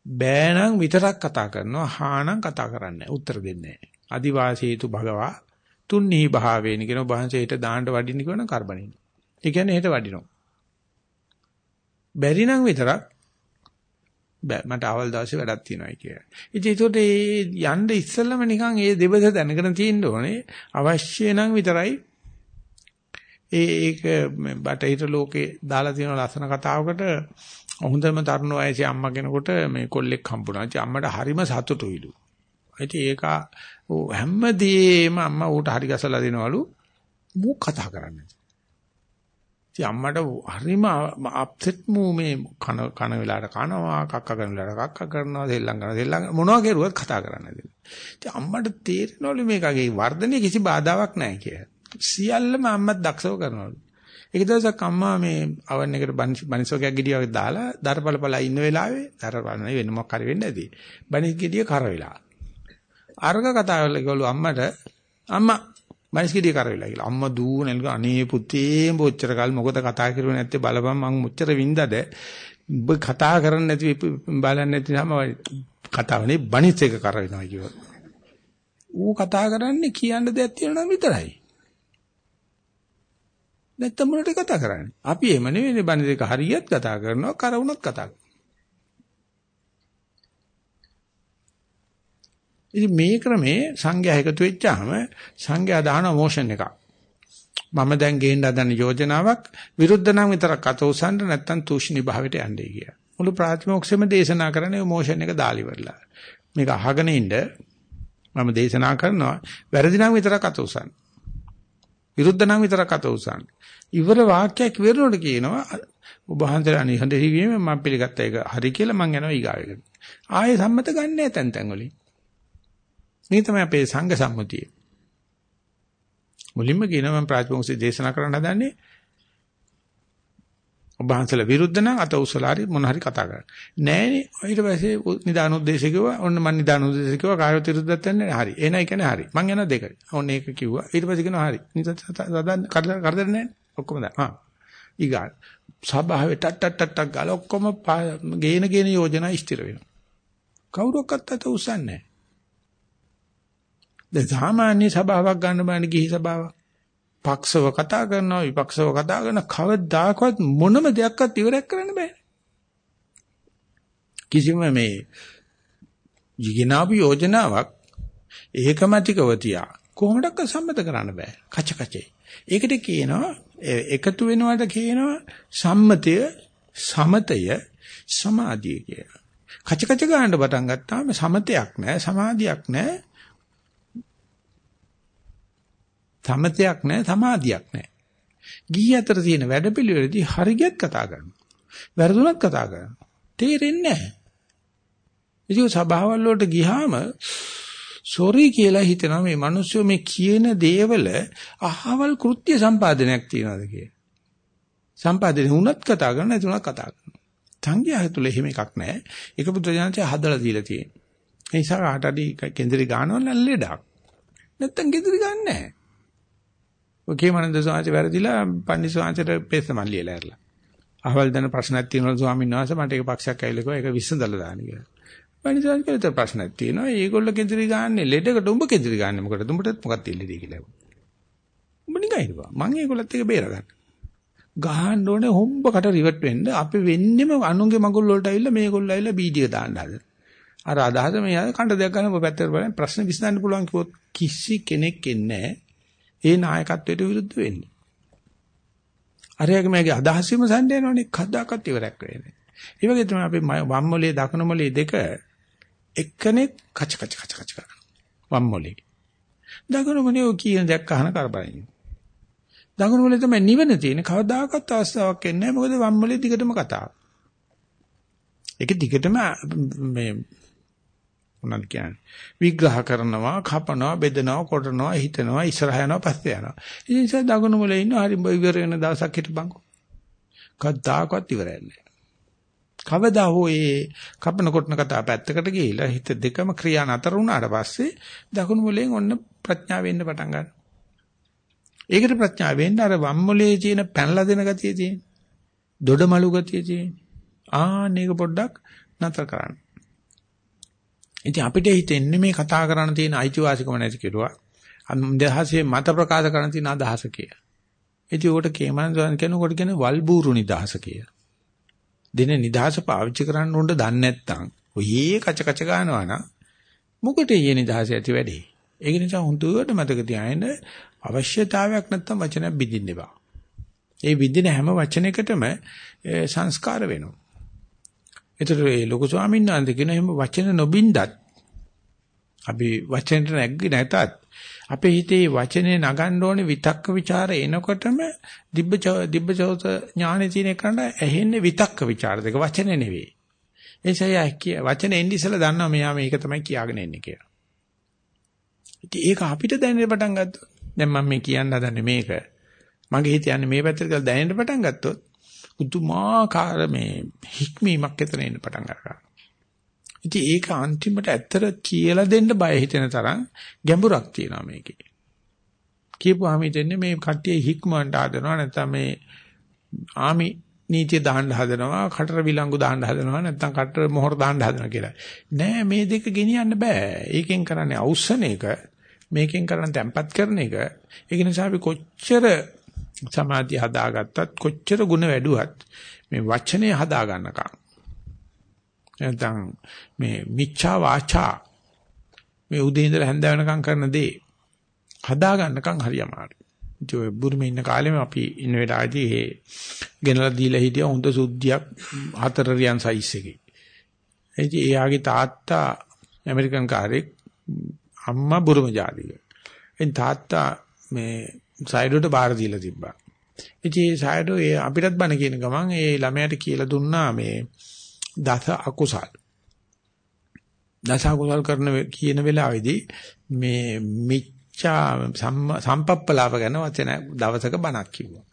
බෑනම් විතරක් කතා කරනවා. හානම් කතා කරන්නේ උත්තර දෙන්නේ නැහැ. අදිවාසීතු භගවා තුන්හි භාවේන කියන වහන්සේට දාන්න වඩින්න කියන කරබනින්. ඒ කියන්නේ හෙට වඩිනවා. බැරි නම් විතරක් බෑ මට අවල් දවසේ වැඩක් තියෙනවායි කියලා. ඉතින් ඒකට ඒ යන්න ඉස්සෙල්ලම නිකන් ඒ දෙබස දැනගෙන තියෙන්න ඕනේ. අවශ්‍ය නම් විතරයි ඒ ඒක බටහිර ලෝකේ දාලා තියෙන ලස්සන කතාවකට හොඳම තරුණ වයසේ අම්මා කෙනෙකුට මේ කොල්ලෙක් හම්බුණා. ඉතින් අම්මට හරිම සතුටුයිලු. ඉතින් ඒක හැමදේම අම්මා ඌට හරි ගසලා දෙනවලු. මූ කතා කරන්නේ. ඉතින් අම්මට හරිම අප්සෙට් මූ මේ කන කන වෙලාවට කනවා කක්ක කරන වෙලාවට කක්ක කරනවා දෙල්ලම් කරනවා දෙල්ලම් මොනවා කරුවත් කතා කරන්නේ නැහැ. ඉතින් අම්මට තේරෙනවලු මේකගේ වර්ධනයේ කිසි බාධාවක් නැහැ කියලා. සියල්ලම අම්මත් දක්ෂව කරනවලු. එක දවසක් අම්මා මේ අවන් එකට බනිසෝකයක් ගෙඩියක් දාලා දරපලපලා ඉන්න වෙලාවේ දරපල නෙවෙයි වෙන මොකක් හරි වෙන්න ඇති. බනිස් ගෙඩිය කර වෙලා. අර්ග කතා කරලා ගලු අම්මට අම්මා මනස්කිරිය කර වෙලා කියලා. අම්මා දූ නැල්ක අනේ පුතේ බොච්චර කල් මොකද කතා කරුවේ නැත්තේ බලපන් මං මුච්චර වින්දද ඔබ කතා කරන්නේ නැති බලන්නේ නැති නම කතාවනේ බණිත් එක කර වෙනවා කියව. ඌ කතා කරන්නේ කියන්න දෙයක් තියෙනවා විතරයි. නැත්තම් මොනට කතා කරන්නේ? අපි එහෙම නෙවෙයි බණිත් එක හරියට කතා කරනවා කරුණත් කතා කරනවා. ඉතින් මේ ක්‍රමේ සංඝයා එකතු වෙච්චාම සංඝයා දාන මොෂන් එකක්. මම දැන් ගේන්න හදන යෝජනාවක් විරුද්ධ නම් විතරක් අත උසන්න නැත්තම් තූෂ්ණි භාවයට යන්නේ කියලා. මුළු ප්‍රාතිමෝක්ෂෙම දේශනා කරන්නේ මොෂන් එක දාලි වරලා. මේක අහගෙන ඉන්න මම දේශනා කරනවා වැරදි නම් විතරක් අත උසන්න. විරුද්ධ නම් විතරක් අත උසන්න. ඉවර වාක්‍යයක් ඉවරනකොට කියනවා ඔබ වහන්සේලා නිහඬ හිවීම මම පිළිගත්තා ඒක හරි කියලා මම යනවා ඊගාවෙකට. ආයේ සම්මත ගන්න නැහැ තැන් තැන් වලින්. මේ තමයි අපේ සංඝ සම්මුතිය. මුලින්ම කියනවා මම ප්‍රාතිමෝක්ෂ දේශනා කරන්න හදන්නේ ඔබ හන්සලා විරුද්ධ නම් අත උසලාරි මොන හරි කතා කරන්න. නෑනේ ඊට පස්සේ නිදාන උද්දේශය කිව්වා. ඔන්න මම නිදාන උද්දේශය කිව්වා කායවත් විරුද්ධත් නැහැ. හරි. එහෙනම් ඒ කියන්නේ හරි. මං යනවා දෙකට. ඔන්න ඒක කිව්වා. ඊට පස්සේ කියනවා හරි. නිදාන කරදර නැහැ. ඔක්කොම දැන්. හා. ඊගාන. සභාවේ ටට් ටට් ටට් ගාලා ඔක්කොම ගේන ගේන යෝජනා ඉස්තිර වෙනවා. කවුරක්වත් අත උසන්නේ නැහැ. දැන් සාමාන්‍ය සභාවක් ගන්න බෑනේ ගිහි සභාවක්. පක්ෂව කතා කරනවා විපක්ෂව කතා කරන කවදාකවත් මොනම දෙයක්වත් ඉවරයක් කරන්න බෑ. කිසිම මේ ජීගිනාපු යෝජනාවක් ඒකමතිකව තියා කොහොමඩක්ක සම්මත කරන්න බෑ. කච කචේ. ඒකට කියනවා එකතු වෙනවට කියනවා සම්මතය සමතය සමාධිය කියලා. කච කච ගන්න පටන් ගත්තාම සමතයක් නැහැ සමාධියක් නැහැ සමතයක් නැහැ සමාධියක් නැහැ. ගිහි අතර තියෙන වැඩපිළිවෙලදී හරියට කතා කරනවා. වැරදුනත් කතා කරනවා. තේරෙන්නේ නැහැ. ඉතින් සභාවල් වලට ගියාම සෝරි කියලා හිතනවා මේ මිනිස්සු මේ කියන දේවල අහවල් කෘත්‍ය සම්පාදනයක් තියනවාද කියලා. සම්පාදනය වුණත් කතා කරන නැතුණත් කතා කරනවා. සංඝයා තුල එහෙම එකක් නැහැ. ඒක බුදුරජාණන්සේ හදලා දීලා තියෙනවා. ඒ නිසා කාට හරි කේන්දරි ගන්නවල ලෙඩක්. නැත්තම් කේන්දරි ගන්න නැහැ. ඔකේ මනන්ද සෝංශ වැරදිලා පන්දි සෝංශට පෙස්සමන් ලියලා ඇරලා. අහවල් දන ප්‍රශ්නයක් තියෙනවා ස්වාමීන් වහන්සේ මට ඒක පක්ෂයක් ඇවිල්ලා කිව්වා ඒක විසඳලා දාන්න කියලා. පන්දි සෝංශ කියලා ප්‍රශ්නයක් තියෙනවා. ඒගොල්ලෝ කෙන්දිරි ගන්නනේ ලෙඩකට උඹ කෙන්දිරි ගන්න මොකටද? උඹටත් මොකක්ද ඉල්ලදී කියලා. උඹ නිකන් හිටපන්. මං ඒගොල්ලත් එක බේරගන්න. ගහන්න ඕනේ හොම්බකට රිවර්ට් වෙන්න. අපි වෙන්නෙම අනුන්ගේ මගුල් වලට ඇවිල්ලා මේගොල්ලෝ ඇවිල්ලා බීඩිය දාන්න හදන. අර අදහස මේ කණ්ඩ දෙයක් ගන්න ඔබ පැත්තට බලන්න ප්‍රශ්න විසඳන්න පුළුවන් කිව්වොත් කිසි කෙනෙක් එන්නේ නැහැ. ඒ නායකත්වයට විරුද්ධ වෙන්නේ. අරයාගේ මගේ අදහස් විමසන්න යනවනේ කද්දාකත් ඉවරක් වෙන්නේ. ඒ වගේ තමයි අපි වම් මොලේ දකුණු මොලේ දෙක එක්කෙනෙක් කච කච කච කච කරනවා. වම් මොලේ. දකුණු මොලේ ඔය කියන දෙයක් අහන කරබනින්. දකුණු මොලේ තමයි නිවන තියෙන කවදාකවත් අවස්ථාවක් එන්නේ නැහැ මොකද වම් මොලේ දිගටම කතාව. ඒක දිගටම මේ මොනවද කියන්නේ. විග්‍රහ කරනවා කපනවා බෙදනවා කොටනවා හිතනවා ඉස්සරහ යනවා පස්සේ යනවා. ඉතින් ඉතින් දකුණු මුලේ ඉන්න හරි ඉවර වෙන දවසක් හිටපන්කෝ කවදාකවත් ඉවරයක් නැහැ. කවදා හෝ ඒ කපන කොටන කතා පැත්තකට ගිහිලා හිත දෙකම ක්‍රියා නතර වුණාට පස්සේ දකුණු මුලෙන් ඔන්න ප්‍රඥාව වෙන්න පටන් ගන්නවා. ඒකට ප්‍රඥාව වෙන්න අර වම් මුලේ තියෙන පැනලා දෙන ගතිය තියෙන දොඩමලු ගතිය තියෙන ආ මේක පොඩ්ඩක් නතර කරන්න. ඉතින් අපිට හිතෙන්නේ මේ කතා කරන්න තියෙන අයිතිවාසිකම නැති කෙරුවා. අන්දහසේ මත ප්‍රකාශ කරන්න තියෙන අදහස කියලා. ඉතින් උකට කේමන් සෝන් කෙනෙකුට කියන වල්බూరు නිදහස කියලා. දින නිදහස පාවිච්චි කරන්න උන්ට දන්නේ නැත්නම් ඔයේ කච කච ගන්නවා නම් මොකට ඊයේ නිදහස ඇති වැඩි. ඒක නිසා හුදුවට මතක තියාගන්න අවශ්‍යතාවයක් නැත්නම් වචනයක් බින්දින්න එපා. ඒ විදින හැම වචනයකටම සංස්කාර වෙනවා. එතකොට මේ ලොකු ස්වාමීන් වහන්සේ කියන එහෙම වචන නොබින්දත් අපි වචනට නැග්ගේ නැතත් අපේ හිතේ වචනේ නගන්න ඕනේ විතක්ක ਵਿਚාර එනකොටම දිබ්බ දිබ්බ චෞත ඥානෙ තියෙන එකට ඇහෙන්නේ විතක්ක ਵਿਚාර දෙක වචනේ නෙවෙයි. එනිසා කිය වචනේ එන්නේ ඉස්සලා දන්නවා මෙයා මේක තමයි කියාගෙන ඉන්නේ කියලා. ඉතින් ඒක අපිට දැනෙන්න පටන් ගත්තොත් දැන් මම මේ කියන්න හදන්නේ මේක. මගේ හිත යන්නේ මේ පැත්තට කියලා දැනෙන්න පටන් ගත්තොත් පුදුමාකාර මේ හික්මීමක් එතන එන්න පටන් ගන්නවා. ඉතින් ඒක අන්තිමට ඇත්තට කියලා දෙන්න බය හිතෙන තරම් ගැඹුරක් තියෙනවා මේකේ. කියපුවාම හිතන්නේ මේ කට්ටිය හික්මවන්ට ආදනවා නැත්නම් මේ ආමි නීතිය දාන්න හදනවා, කටර විලංගු දාන්න හදනවා, නැත්නම් කටර මොහොර දාන්න හදනවා කියලා. නෑ මේ දෙක ගෙනියන්න බෑ. ඒකෙන් කරන්නේ අවුස්සන එක, මේකෙන් කරන්නේ තැම්පත් කරන එක. ඒක නිසා අපි කොච්චර සමාධිය හදාගත්තත්, කොච්චර ಗುಣ වැඩුවත් මේ වචනේ හදා ගන්නකම් නැත්නම් මේ මිච්ඡා වාචා මේ උදේ ඉඳලා හැන්ද වෙනකම් කරන දේ හදා ගන්නකම් හරි අමාරුයි. ඉතින් ඔය බුරුමේ ඉන්න කාලෙම අපි ඉන්න වෙලාවේදී ඒ ගෙනලා දීලා හිටියා හොඳ සුද්ධියක් හතර රියන් සයිස් එකේ. ඉතින් එයාගේ තාත්තා ඇමරිකන් කාරෙක් අම්මා බුරුම ජාතික. එන් තාත්තා මේ සයිඩෝට බාර දීලා තිබ්බා. ඉතින් ඒ සයිඩෝ ඒ අපිටත් බණ කියන ගමන් ඒ ළමයාට කියලා දුන්නා මේ දස අකුසල්. දස අකුසල් කරන කියන වෙලාවේදී මේ මිච්ඡා සම්පප්පලාප ගැන වචන දවසක බණක් කිව්වා.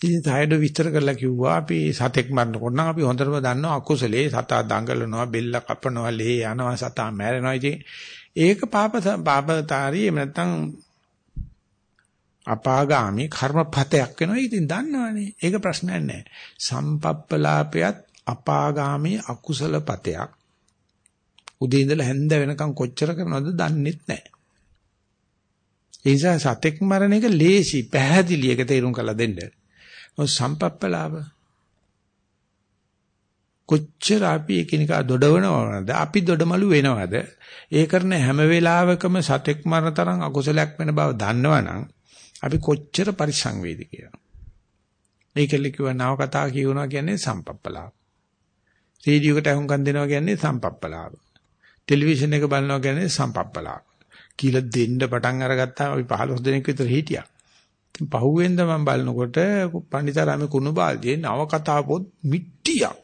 ඉතින් සායඩ විස්තර කරලා කිව්වා අපි සතෙක් මරනකොට නම් අපි හොඳටම දන්නවා අකුසලේ සතා දඟලනවා බෙල්ල කපනවා ලේ යනවා සතා මැරෙනවා ඉතින් ඒක පාප පාපතාරී එහෙම නැත්නම් අපාගාමී කර්මපතයක් වෙනවා. ඉතින් දන්නවනේ. ඒක ප්‍රශ්නයක් නෑ. සම්පප්පලාපයත් අපාගාමී අකුසල පතයක්. උදේ ඉඳලා හැන්ද වෙනකන් කොච්චර කරනවද දන්නෙත් නෑ. ඒ නිසා සතෙක් මරණ එක ලේසි පැහැදිලි එක තේරුම් කරලා දෙන්න. ඔය සම්පප්පලාප කොච්චර අපි එකිනෙකා දොඩවනවද අපි දොඩමලු වෙනවද ඒ කරන හැම වෙලාවකම සතෙක් මරන තරම් අකුසලයක් වෙන බව දන්නවනම් අපි කොච්චර පරිසං වේද කියලා. මේකෙල්ල කිව්ව නව කතා කියනවා කියන්නේ සම්පප්පලාව. රේඩියෝකට අහුම්කම් දෙනවා කියන්නේ සම්පප්පලාව. ටෙලිවිෂන් එක බලනවා කියන්නේ සම්පප්පලාව. කියලා දෙන්න පටන් අරගත්තාම අපි 15 දෙනෙක් විතර හිටියා. පහුවෙන්ද මම බලනකොට පණ්ඩිතාරාමේ කුණු බාල්දියේ නව කතා පොත් මිට්ටියක්.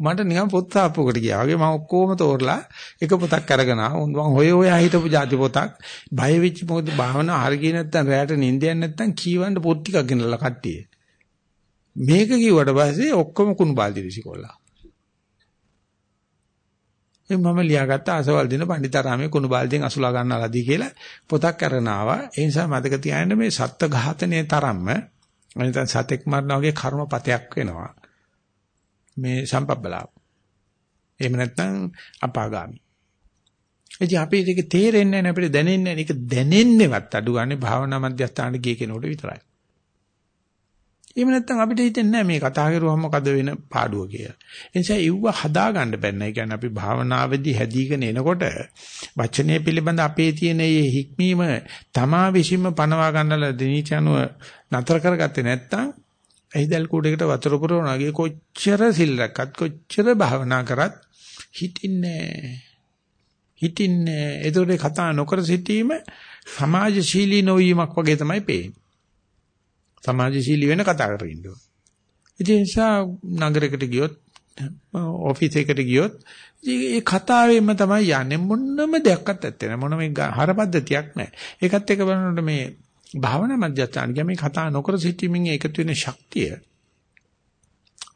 මට නිකන් පොත් තාප්පුවකට ගියා වගේ මම ඔක්කොම තෝරලා එක පොතක් අරගෙන ආවා. මම හොය හොය හිටපු ಜಾති පොතක්. බය වෙච්ච මොකද භාවනා හරිය නැත්තම් රැයට නිින්දයක් නැත්තම් කීවන්න පොත් ටිකක් ගෙනල්ලා කට්ටිය. මේක කිව්වට පස්සේ ඔක්කොම කුණු බාල්දි විසිකොල්ලා. මම ලියාගත්ත අසවල් දින පණ්ඩිතාරාමේ කුණු බාල්දියෙන් අසුලා ගන්නලාදී කියලා පොතක් අරගෙන ආවා. ඒ නිසා මතක තියාගන්න මේ සත්ත්ව ඝාතනයේ තරම්ම නැත්නම් සතෙක් මරන වගේ කර්මපතයක් වෙනවා. මේ සම්පබ්බලාව. එහෙම නැත්නම් අපාගාමි. එදී අපි ඒක තේරෙන්නේ නැහැ අපිට දැනෙන්නේ නැහැ. ඒක දැනෙන්නේවත් අඩු ගන්න භාවනා මධ්‍යස්ථානට ගිය කෙනෙකුට විතරයි. එහෙම නැත්නම් අපිට හිතෙන්නේ නැහැ මේ කතා කරුවම මොකද වෙන පාඩුව කියලා. ඒ නිසා ඉව්ව හදා ගන්න බැන්න. ඒ කියන්නේ අපි භාවනාවේදී හැදීගෙන එනකොට වචනය පිළිබඳ අපේ තියෙන මේ හික්මීම තමා විසින්ම පනවා ගන්නලා දෙනීච අනුව නතර කරගත්තේ නැත්නම් ඇහිදල් කූඩේකට වතුර පුරවනවාගේ කොච්චර සිල් රැක්කත් කොච්චර භාවනා කරත් හිටින්නේ හිටින්නේ ඒතකොට කතා නොකර සිටීම සමාජශීලී නොවීමක් වගේ තමයි පේන්නේ. සමාජශීලී වෙන කතා කරගෙන ඉන්නවා. ඒ නිසා නගරයකට ගියොත් ඔෆිස් එකට ගියොත් ඒ කතාවෙම තමයි යන්නේ මොනම දෙයක්වත් නැත්තේ නෑ මොනම හරපද්ධතියක් නෑ. ඒකත් එක බලනකොට මේ භාවනා මධ්‍යස්ථාන කියන්නේ කතා නොකර සිටීමෙන් එකතු වෙන ශක්තිය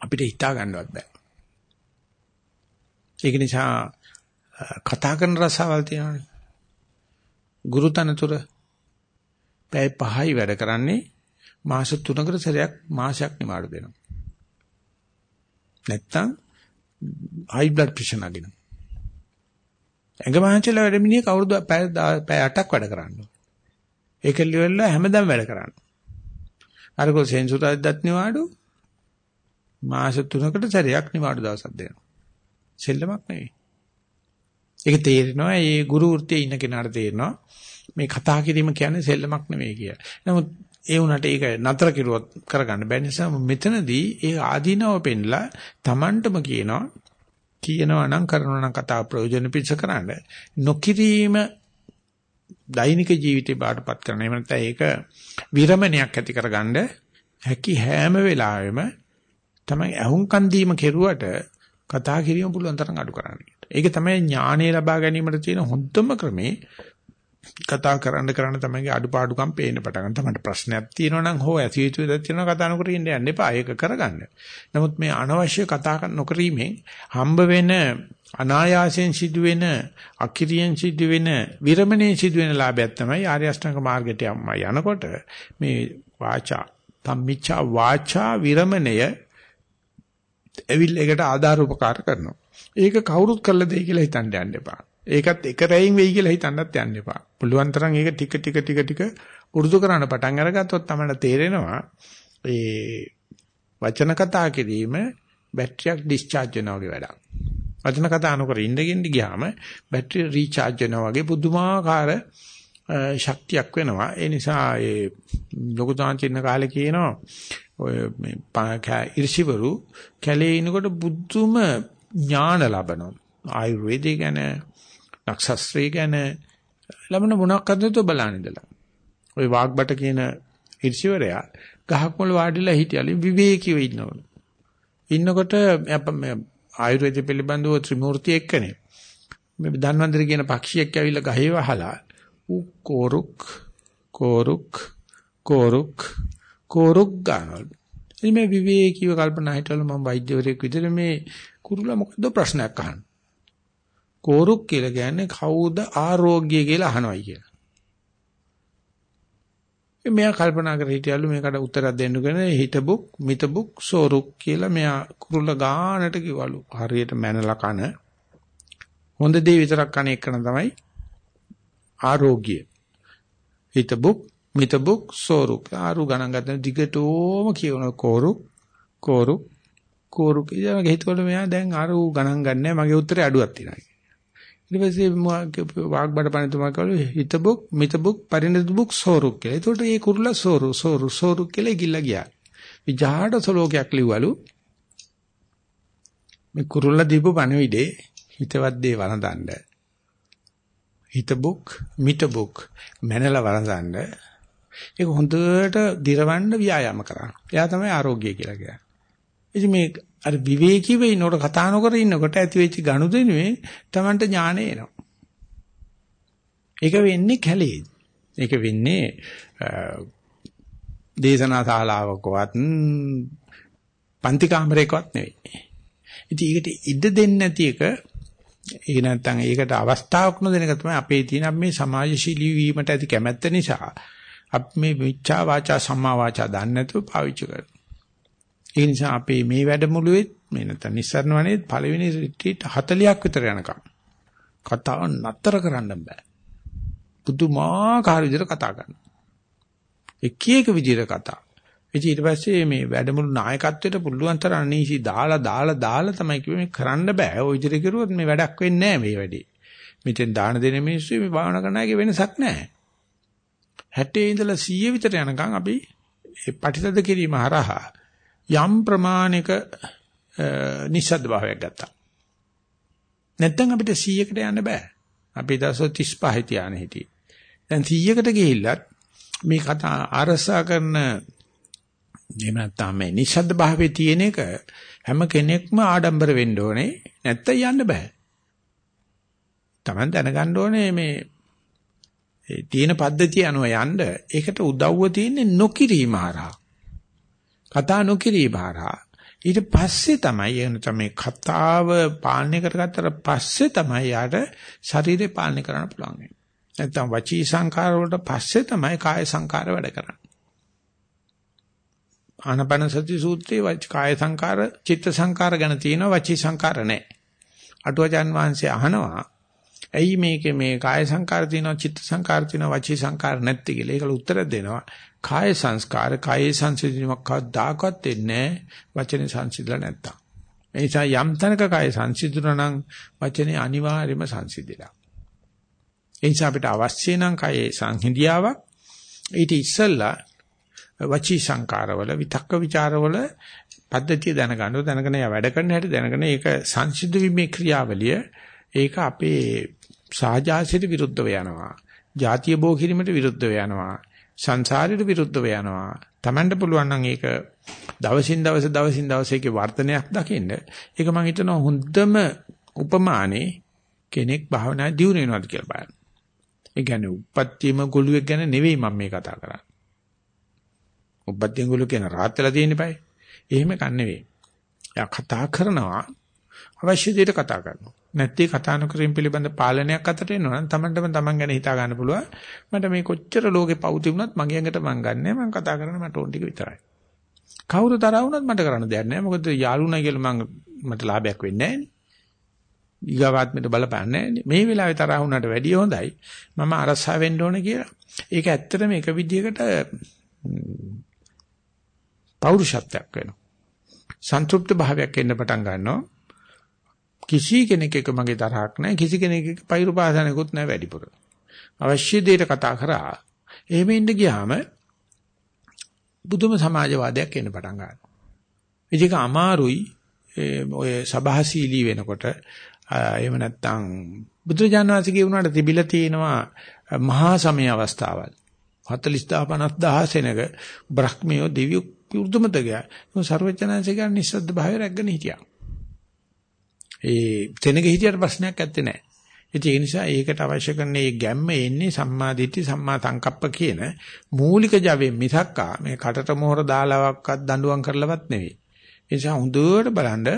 අපිට හිතා ගන්නවත් බෑ. ඒක නිසා කතා කරන රසවල් තියෙනවානේ. ගුරුතනතුර පැය 5යි වැඩ කරන්නේ මාස 3කට සැරයක් මාසයක් නිමාඩු දෙනවා. නැත්තම් හයි බ්ලඩ් ප්‍රෙෂර් නගිනවා. ඇඟ මහන්සියලා වැඩ මිනිහ කවුරුද පැය 8ක් වැඩ කරන්නේ. ඒක liverලා හැමදාම වැඩ කරන්නේ. අරකෝ සෙන්සුරාද්දත් නිවාඩු මාස 3කට සැරයක් නිවාඩු දවසක් දෙනවා. සෙල්ලමක් නෙවෙයි. ඒක තේරෙනවා මේ ගුරු වෘත්තියේ ඉන්න කෙනාට තේරෙනවා මේ කතා කිරීම කියන්නේ සෙල්ලමක් නෙවෙයි කියලා. නමුත් ඒ වුණාට ඒක නතර කිරුවොත් කරගන්න බැරි නිසා මෙතනදී ඒ ආදීනව පෙන්ලා Tamanටම කියනවා කියනවා නම් කරනවා නම් කතා ප්‍රයෝජන පිච්ච කරන්න නොකිරීම දෛනික ජීවිතේ බාටපත් කරන. එහෙම නැත්නම් ඒක විරමණයක් ඇති කරගන්න හැකි හැම වෙලාවෙම තමයි අහුම්කන් දීම කෙරුවට කතා කිරීම පුළුවන් තරම් අඩු කරන්න. ඒක තමයි ඥානය ලබා ගැනීමට තියෙන හොඳම ක්‍රමේ. කතා කරන්න කරන්න තමයි අඩුපාඩුකම් පේන්න පටන් ගන්න. තමයි ප්‍රශ්නයක් තියෙනවා නම් හෝ ඇති යුතු දෙයක් තියෙනවා කතා නොකර ඉන්න යන්න එපා. ඒක කරගන්න. නමුත් මේ අනවශ්‍ය කතා නොකිරීමෙන් හම්බ වෙන අනායාසයෙන් සිදුවෙන අකිරියෙන් සිදුවෙන විරමණයෙන් සිදුවෙන ලාභයක් තමයි ආර්ය අෂ්ටාංග මාර්ගයට යනකොට මේ වාචා ධම්මිච්ඡා වාචා විරමණය එවිල් එකට ආධාර උපකාර කරනවා. ඒක කවුරුත් කළ දෙයි කියලා හිතන්න යන්න එපා. ඒකත් එක රැයින් වෙයි කියලා හිතන්නත් යන්න එපා. පුළුවන් තරම් ඒක ටික ටික ටික ටික උරුදු කරන්න පටන් අරගත්තොත් තමයි තේරෙනවා ඒ වචන කතා කිරීම බැටරියක් ඩිස්චාර්ජ් වෙනවා වගේ වැඩක්. වචන කතා නොකර ඉඳගෙන ගියාම බැටරිය රීචාර්ජ් වෙනවා වගේ පුදුමාකාර ශක්තියක් වෙනවා. ඒ නිසා ඒ ලොකු තාන්තින කාලේ කියනවා ඔය මේ ඉර්ෂිවරු කැලේ ඉනකොට බුද්ධුම ඥාන ලබනවා. ආයුර්වේදය ගැන, ලක්ෂස්ත්‍රය ගැන ලබන මොනක් අදද බලන්න ඉඳලා. ওই වාග්බට කියන ඉර්ෂිවරයා ගහක් මුල වාඩිලා හිටියලු විවේකීව ඉන්නවලු. ඉන්නකොට ආයුර්වේද පිළිබඳව ත්‍රිමූර්ති එක්කනේ. මේ ධන්වන්තර කියන පක්ෂියෙක් ඇවිල්ලා ගහේ වහලා ඌ කෝරුක් කෝරුක් කෝරුක් කෝරුක් ගන්නවලු. ඉතින් මේ විවේකීව කල්පනා හිටවල මම වෛද්‍යවරයෙක් විදිහට මේ කුරුල්ලා මොකද්ද ප්‍රශ්නයක් අහන්නේ. කෝරුක් කියලා කියන්නේ කවුද ආරෝග්‍ය කියලා අහනවයි කියලා. මෙයා කල්පනා කර හිටියලු මේකට උත්තරයක් දෙන්න කියන හිතබුක් මිතබුක් සෝරුක් කියලා මෙයා කුරුල්ල ගානට කිව්වලු. හරියට මැනලා කන හොඳ දේ විතරක් කන එක තමයි ආරෝග්‍ය. හිතබුක් මිතබුක් සෝරුක් ආරු ගණන් ගන්න දිගටම කියන කෝරුක් කෝරුක් කෝරුක් ඉතින් හිතවල මෙයා දැන් ආරු ගණන් ගන්නෑ මගේ උත්තරේ අඩුවක් තියෙනවා. ඊට පස්සේ වාග්බඩ පණිතුමා කළු හිතබුක් මිතබුක් පරිණතබුක් සෝරුක් කියලා. ඒකට ඒ කුරුල්ලා සෝරු සෝරු සෝරු කියලා ගිල්ලා ගියා. විජාඩ සලෝකයක් ලිව්වලු. මේ කුරුල්ලා දීපු පණවිඩේ හිතවත් දේ වළඳන්න. හිතබුක් මිතබුක් මනල වළඳන්න. ඒක හොඳට දිරවන්න ව්‍යායාම කරන්න. එයා තමයි ආරෝග්‍ය කියලා කියන්නේ. ඉතින් මේ අර විවේකීව ඉන්නකොට කතා නොකර ඉන්නකොට ඇති වෙච්ච ගනුදෙනුවේ Tamanට ඥානය එනවා. ඒක වෙන්නේ කැලේ. ඒක වෙන්නේ දේශනා ශාලාවකවත් පන්ති කාමරයකවත් නෙවෙයි. ඉතින් ඒකට ඉඩ දෙන්නේ නැති එක ඒ නැත්තම් ඒකට අවස්ථාවක් නොදෙන එක තමයි අපේ තියෙන මේ සමාජශීලී වීමට ඇති කැමැත්ත නිසා අපි මේ මිච්ඡා වාචා සම්මා වාචා දන්නේ නැතුව පාවිච්චි කරනවා. ඒ නිසා අපේ මේ වැඩමුළුවේ මේ නැත්නම් නිස්සරණ වනේ පළවෙනි රිට්‍රීට් 40ක් විතර යනකම් කතාව නතර කරන්න බෑ. පුදුමාකාර විදිහට කතා කරනවා. එක එක විදිහට කතා. ඉතින් ඊට පස්සේ මේ වැඩමුළු නායකත්වයට පුළුවන් තරම් අනීසි දාලා දාලා දාලා තමයි කිව්වේ මේ කරන්න බෑ. ওই විදිහට කරුවොත් මේ වැඩක් වෙන්නේ නෑ මේ වැඩේ. මෙතෙන් දාන දෙන මිනිස්සු මේ භාවනා කරන අයගේ වෙනසක් නෑ. 60 ඉඳලා 100 විතර යනකම් අපි ඒ පටිතද කිරීම හරහා යම් ප්‍රමාණික නිස්සද්ද භාවයක් ගත්තා. නැත්තම් අපිට 100කට යන්න බෑ. අපි 35 තියාන හිටියේ. දැන් 100කට ගිහිල්ලත් මේ කතා අරසා කරන එහෙම නැත්නම් මේ නිස්සද්ද භාවයේ තියෙන එක හැම කෙනෙක්ම ආඩම්බර වෙන්න ඕනේ නැත්තම් යන්න බෑ. Taman දැනගන්න ඕනේ මේ ඒ තියෙන පද්ධතිය අනුව යන්න ඒකට උදව්ව තියෙන්නේ නොකිරීම හරහා. කතා නොකිරීම හරහා. ඊට පස්සේ තමයි එන තමයි කතාව පාලනය කරගත්තට පස්සේ තමයි යාට ශරීරය පාලනය කරන්න පුළුවන්. නැත්නම් වචී සංකාර වලට පස්සේ තමයි කාය සංකාර වැඩ කරන්නේ. ආනපන සති සූත්‍රයේ කාය සංකාර, චිත්ත සංකාර ගැන තියෙනවා වචී සංකාර නැහැ. අටුවචන් වහන්සේ අහනවා ඇයි මේකේ මේ කාය සංකාර තියෙනවා, චිත්ත සංකාර තියෙනවා, වචී සංකාර නැත්තේ කියලා. ඒකල උත්තර දෙනවා. කාය සංස්කාර, කායේ සංසිඳීමක් කවදාකවත් වෙන්නේ වචනේ සංසිඳලා නැත්තම්. ඒ නිසා යම් තැනක කාය සංසිඳුණා නම් වචනේ අනිවාර්යයෙන්ම සංසිඳිලා. ඒ නිසා අපිට අවශ්‍ය නම් කායේ සංහිඳියාවක් ඊට ඉස්සෙල්ලා වචී සංකාරවල විතක්ක ਵਿਚාරවල පද්ධතිය දැනගන්න දැනගෙන යා වැඩ කරන හැටි දැනගෙන ඒක සංසිද්ධ වීමේ ක්‍රියාවලිය ඒක අපේ සාජාසිත විරුද්ධව යනවා. ಜಾතිය බෝ කිරීමට විරුද්ධව යනවා. සංසාරයට විරුද්ධව යනවා. Tamanට පුළුවන් නම් ඒක දවසින් දවස දවසින් දවස ඒකේ වර්ධනයක් දකින්න. ඒක මම හිතනවා හොඳම උපමානේ කෙනෙක් භාවනා දියුණු වෙනවාද කියලා බලන්න. ඒ කියන්නේ උපත්තියම ගොළුෙක් ගැන නෙවෙයි මම මේ කතා කරන්නේ. උපත්තියම ගොළු කියන රාත් වෙලා තියෙන්නේ බයි. එහෙම කන්නේ නෙවෙයි. එයා කතා කරනවා අවශ්‍ය දෙයට කතා කරනවා. නැත්නම් කතා නොකිරීම පිළිබඳ පාලනයක් අතට එනවා නම් Tamanටම Taman ගැන හිතා ගන්න පුළුවන්. මට මේ කොච්චර ලෝකේ පව් තිබුණත් මගේ ඇඟට මං ගන්නෑ මං කතා කරන්නේ මට ඕන ටික විතරයි. කවුරු තරහ වුණත් මට කරන්න දෙයක් නැහැ. මොකද යාළුණා කියලා මම මට ලාභයක් වෙන්නේ නැහැ නේ. ඊගාවාත්මයට බලපන්නේ නැහැ. මේ වෙලාවේ තරහ වුණාට වැඩිය හොඳයි. මම අරසා වෙන්න ඕන කියලා. ඒක ඇත්තටම එක විදිහකට පෞරුෂත්වයක් වෙනවා. සන්තුෂ්ත භාවයක් එන්න පටන් ගන්නවා. කිසි කෙනෙක් එක මගේ තරහක් නැහැ. කිසි කෙනෙක් එක පෛරුපාසනකුත් නැහැ වැඩිපුර. අවශ්‍ය දෙයට කතා කරා. එහෙම ඉන්න ගියාම බුදුම සමාජවාදයක් එන්න පටන් ගන්නවා. ඒක අමාරුයි ඔය සභාශීලී වෙනකොට එහෙම නැත්නම් බුදුජානනාථගේ වුණාට තිබිලා තියෙනවා මහා සමය අවස්ථාවල් 40000 50000 සෙනග බ්‍රහ්මියෝ දෙවියෝ උර්ධමත ගියා. මොකද ਸਰවඥාන්සේ ගන්න නිස්සද්ද භාවය රැගෙන හිටියා. ඒ තැනක හිටියට ප්‍රශ්නයක් ඇත්තේ නැහැ. ඒ නිසා ඒකට අවශ්‍ය කරන මේ ගැම්ම එන්නේ සම්මා දිට්ඨි සම්මා සංකප්ප කියන මූලික ජවෙන් මිසක්කා මේ කටට මොහොර දාලාවක්වත් දඬුවම් කරලවත් නෙවෙයි. ඒ නිසා හොඳට බලන්න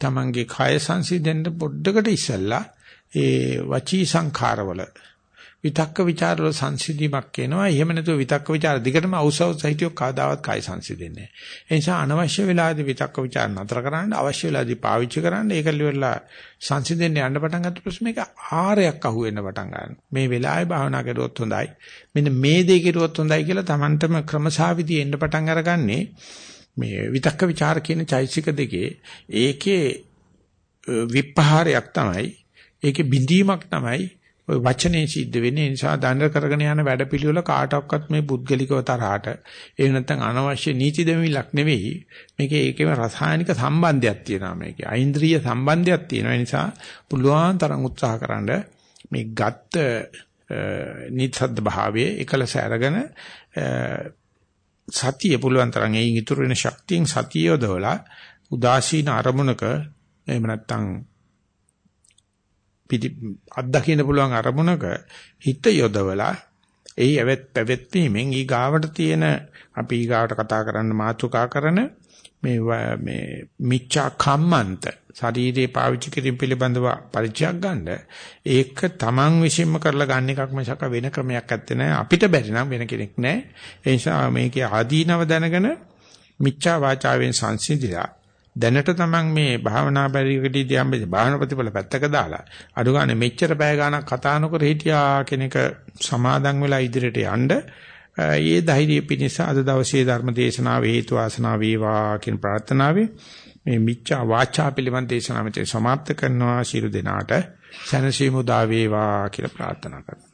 තමන්ගේ කය සංසිඳෙන්න පොඩ්ඩකට ඉස්සෙල්ලා ඒ වචී සංඛාරවල විතක්ක ਵਿਚාර වල සංසිඳීමක් එනවා. එහෙම නැතුව විතක්ක විචාර දිගටම අවශ්‍යව සහිතව කාදාවත් කාය සංසිඳෙන්නේ නැහැ. ඒ නිසා අනවශ්‍ය වෙලාදී විතක්ක විචාර නතර කරන්න අවශ්‍ය වෙලාදී පාවිච්චි කරන්න ඒක ඉවරලා සංසිඳෙන්න යන්න පටන් ගත්ත ප්‍රශ්න එක ආරයක් අහුවෙන්න පටන් ගන්නවා. මේ වෙලාවේ භාවනා කරුවොත් හොඳයි. මෙන්න මේ දේ කරුවොත් හොඳයි කියලා Tamanටම ක්‍රමසාවිදී එන්න පටන් අරගන්නේ මේ විතක්ක ਵਿਚාර කියන චෛසික දෙකේ ඒකේ විපහාරයක් තමයි ඒකේ බිඳීමක් තමයි ওই වචනේ සිද්ධ වෙන්නේ. නිසා දඬ කරගෙන යන වැඩපිළිවෙල කාටවත් මේ පුද්ගලිකව තරහට ඒ නැත්නම් අනවශ්‍ය නීති දෙමිලක් නෙවෙයි. මේකේ ඒකේම රසායනික සම්බන්ධයක් තියෙනවා මේකේ. අයින්ද්‍රිය සම්බන්ධයක් තියෙනවා. ඒ නිසා පුළුවන් තරම් උත්සාහකරනද මේ ගත්ත නිත්සද්ද භාවයේ එකලස අරගෙන සතිය පුළුවන් තරම් එයින් ඉතුරු වෙන ශක්තියෙන් සතිය යොදවලා උදාසීන අරමුණක එහෙම නැත්නම් පිටි අත්දකින්න පුළුවන් අරමුණක හිත යොදවලා එහි ඇවත් පැවැත්වීමෙන් ඊ ගාවට තියෙන අපි ඊ ගාවට කතා කරන්න මාතෘකා කරන මේ මේ මිච්ඡා කම්මන්ත ශරීරේ පාවිච්චි කිරීම පිළිබඳව පරිචයක් ගන්න ඒක තමන් විසින්ම කරලා ගන්න එකක් මිසක වෙන ක්‍රමයක් ඇත්තේ නැහැ. අපිට බැරි නම් වෙන කෙනෙක් නැහැ. ඒ නිසා මේකේ ආදීනව දැනගෙන මිච්ඡා වාචාවෙන් සංසිඳිලා දැනට තමන් මේ භාවනා පරිකටීදී හම්බෙච්ච භාවනා ප්‍රතිඵල පැත්තක දාලා අඩු ගන්න මෙච්චර පැය ගාණක් කතා නොකර හිටියා කෙනෙක් සමාදන් වෙලා ඉදිරියට යන්න ඒ ධෛර්යය පිණිස අද දවසේ ධර්ම දේශනාව හේතු ආසනාව වේවා කියන ප්‍රාර්ථනාවේ මේ මිච්ඡා වාචා පිළිබඳ දේශනාව මෙතේ සමාප්ත කරනවා. ශිරු දෙනාට සැනසීම උදා වේවා කියලා ප්‍රාර්ථනා කරනවා.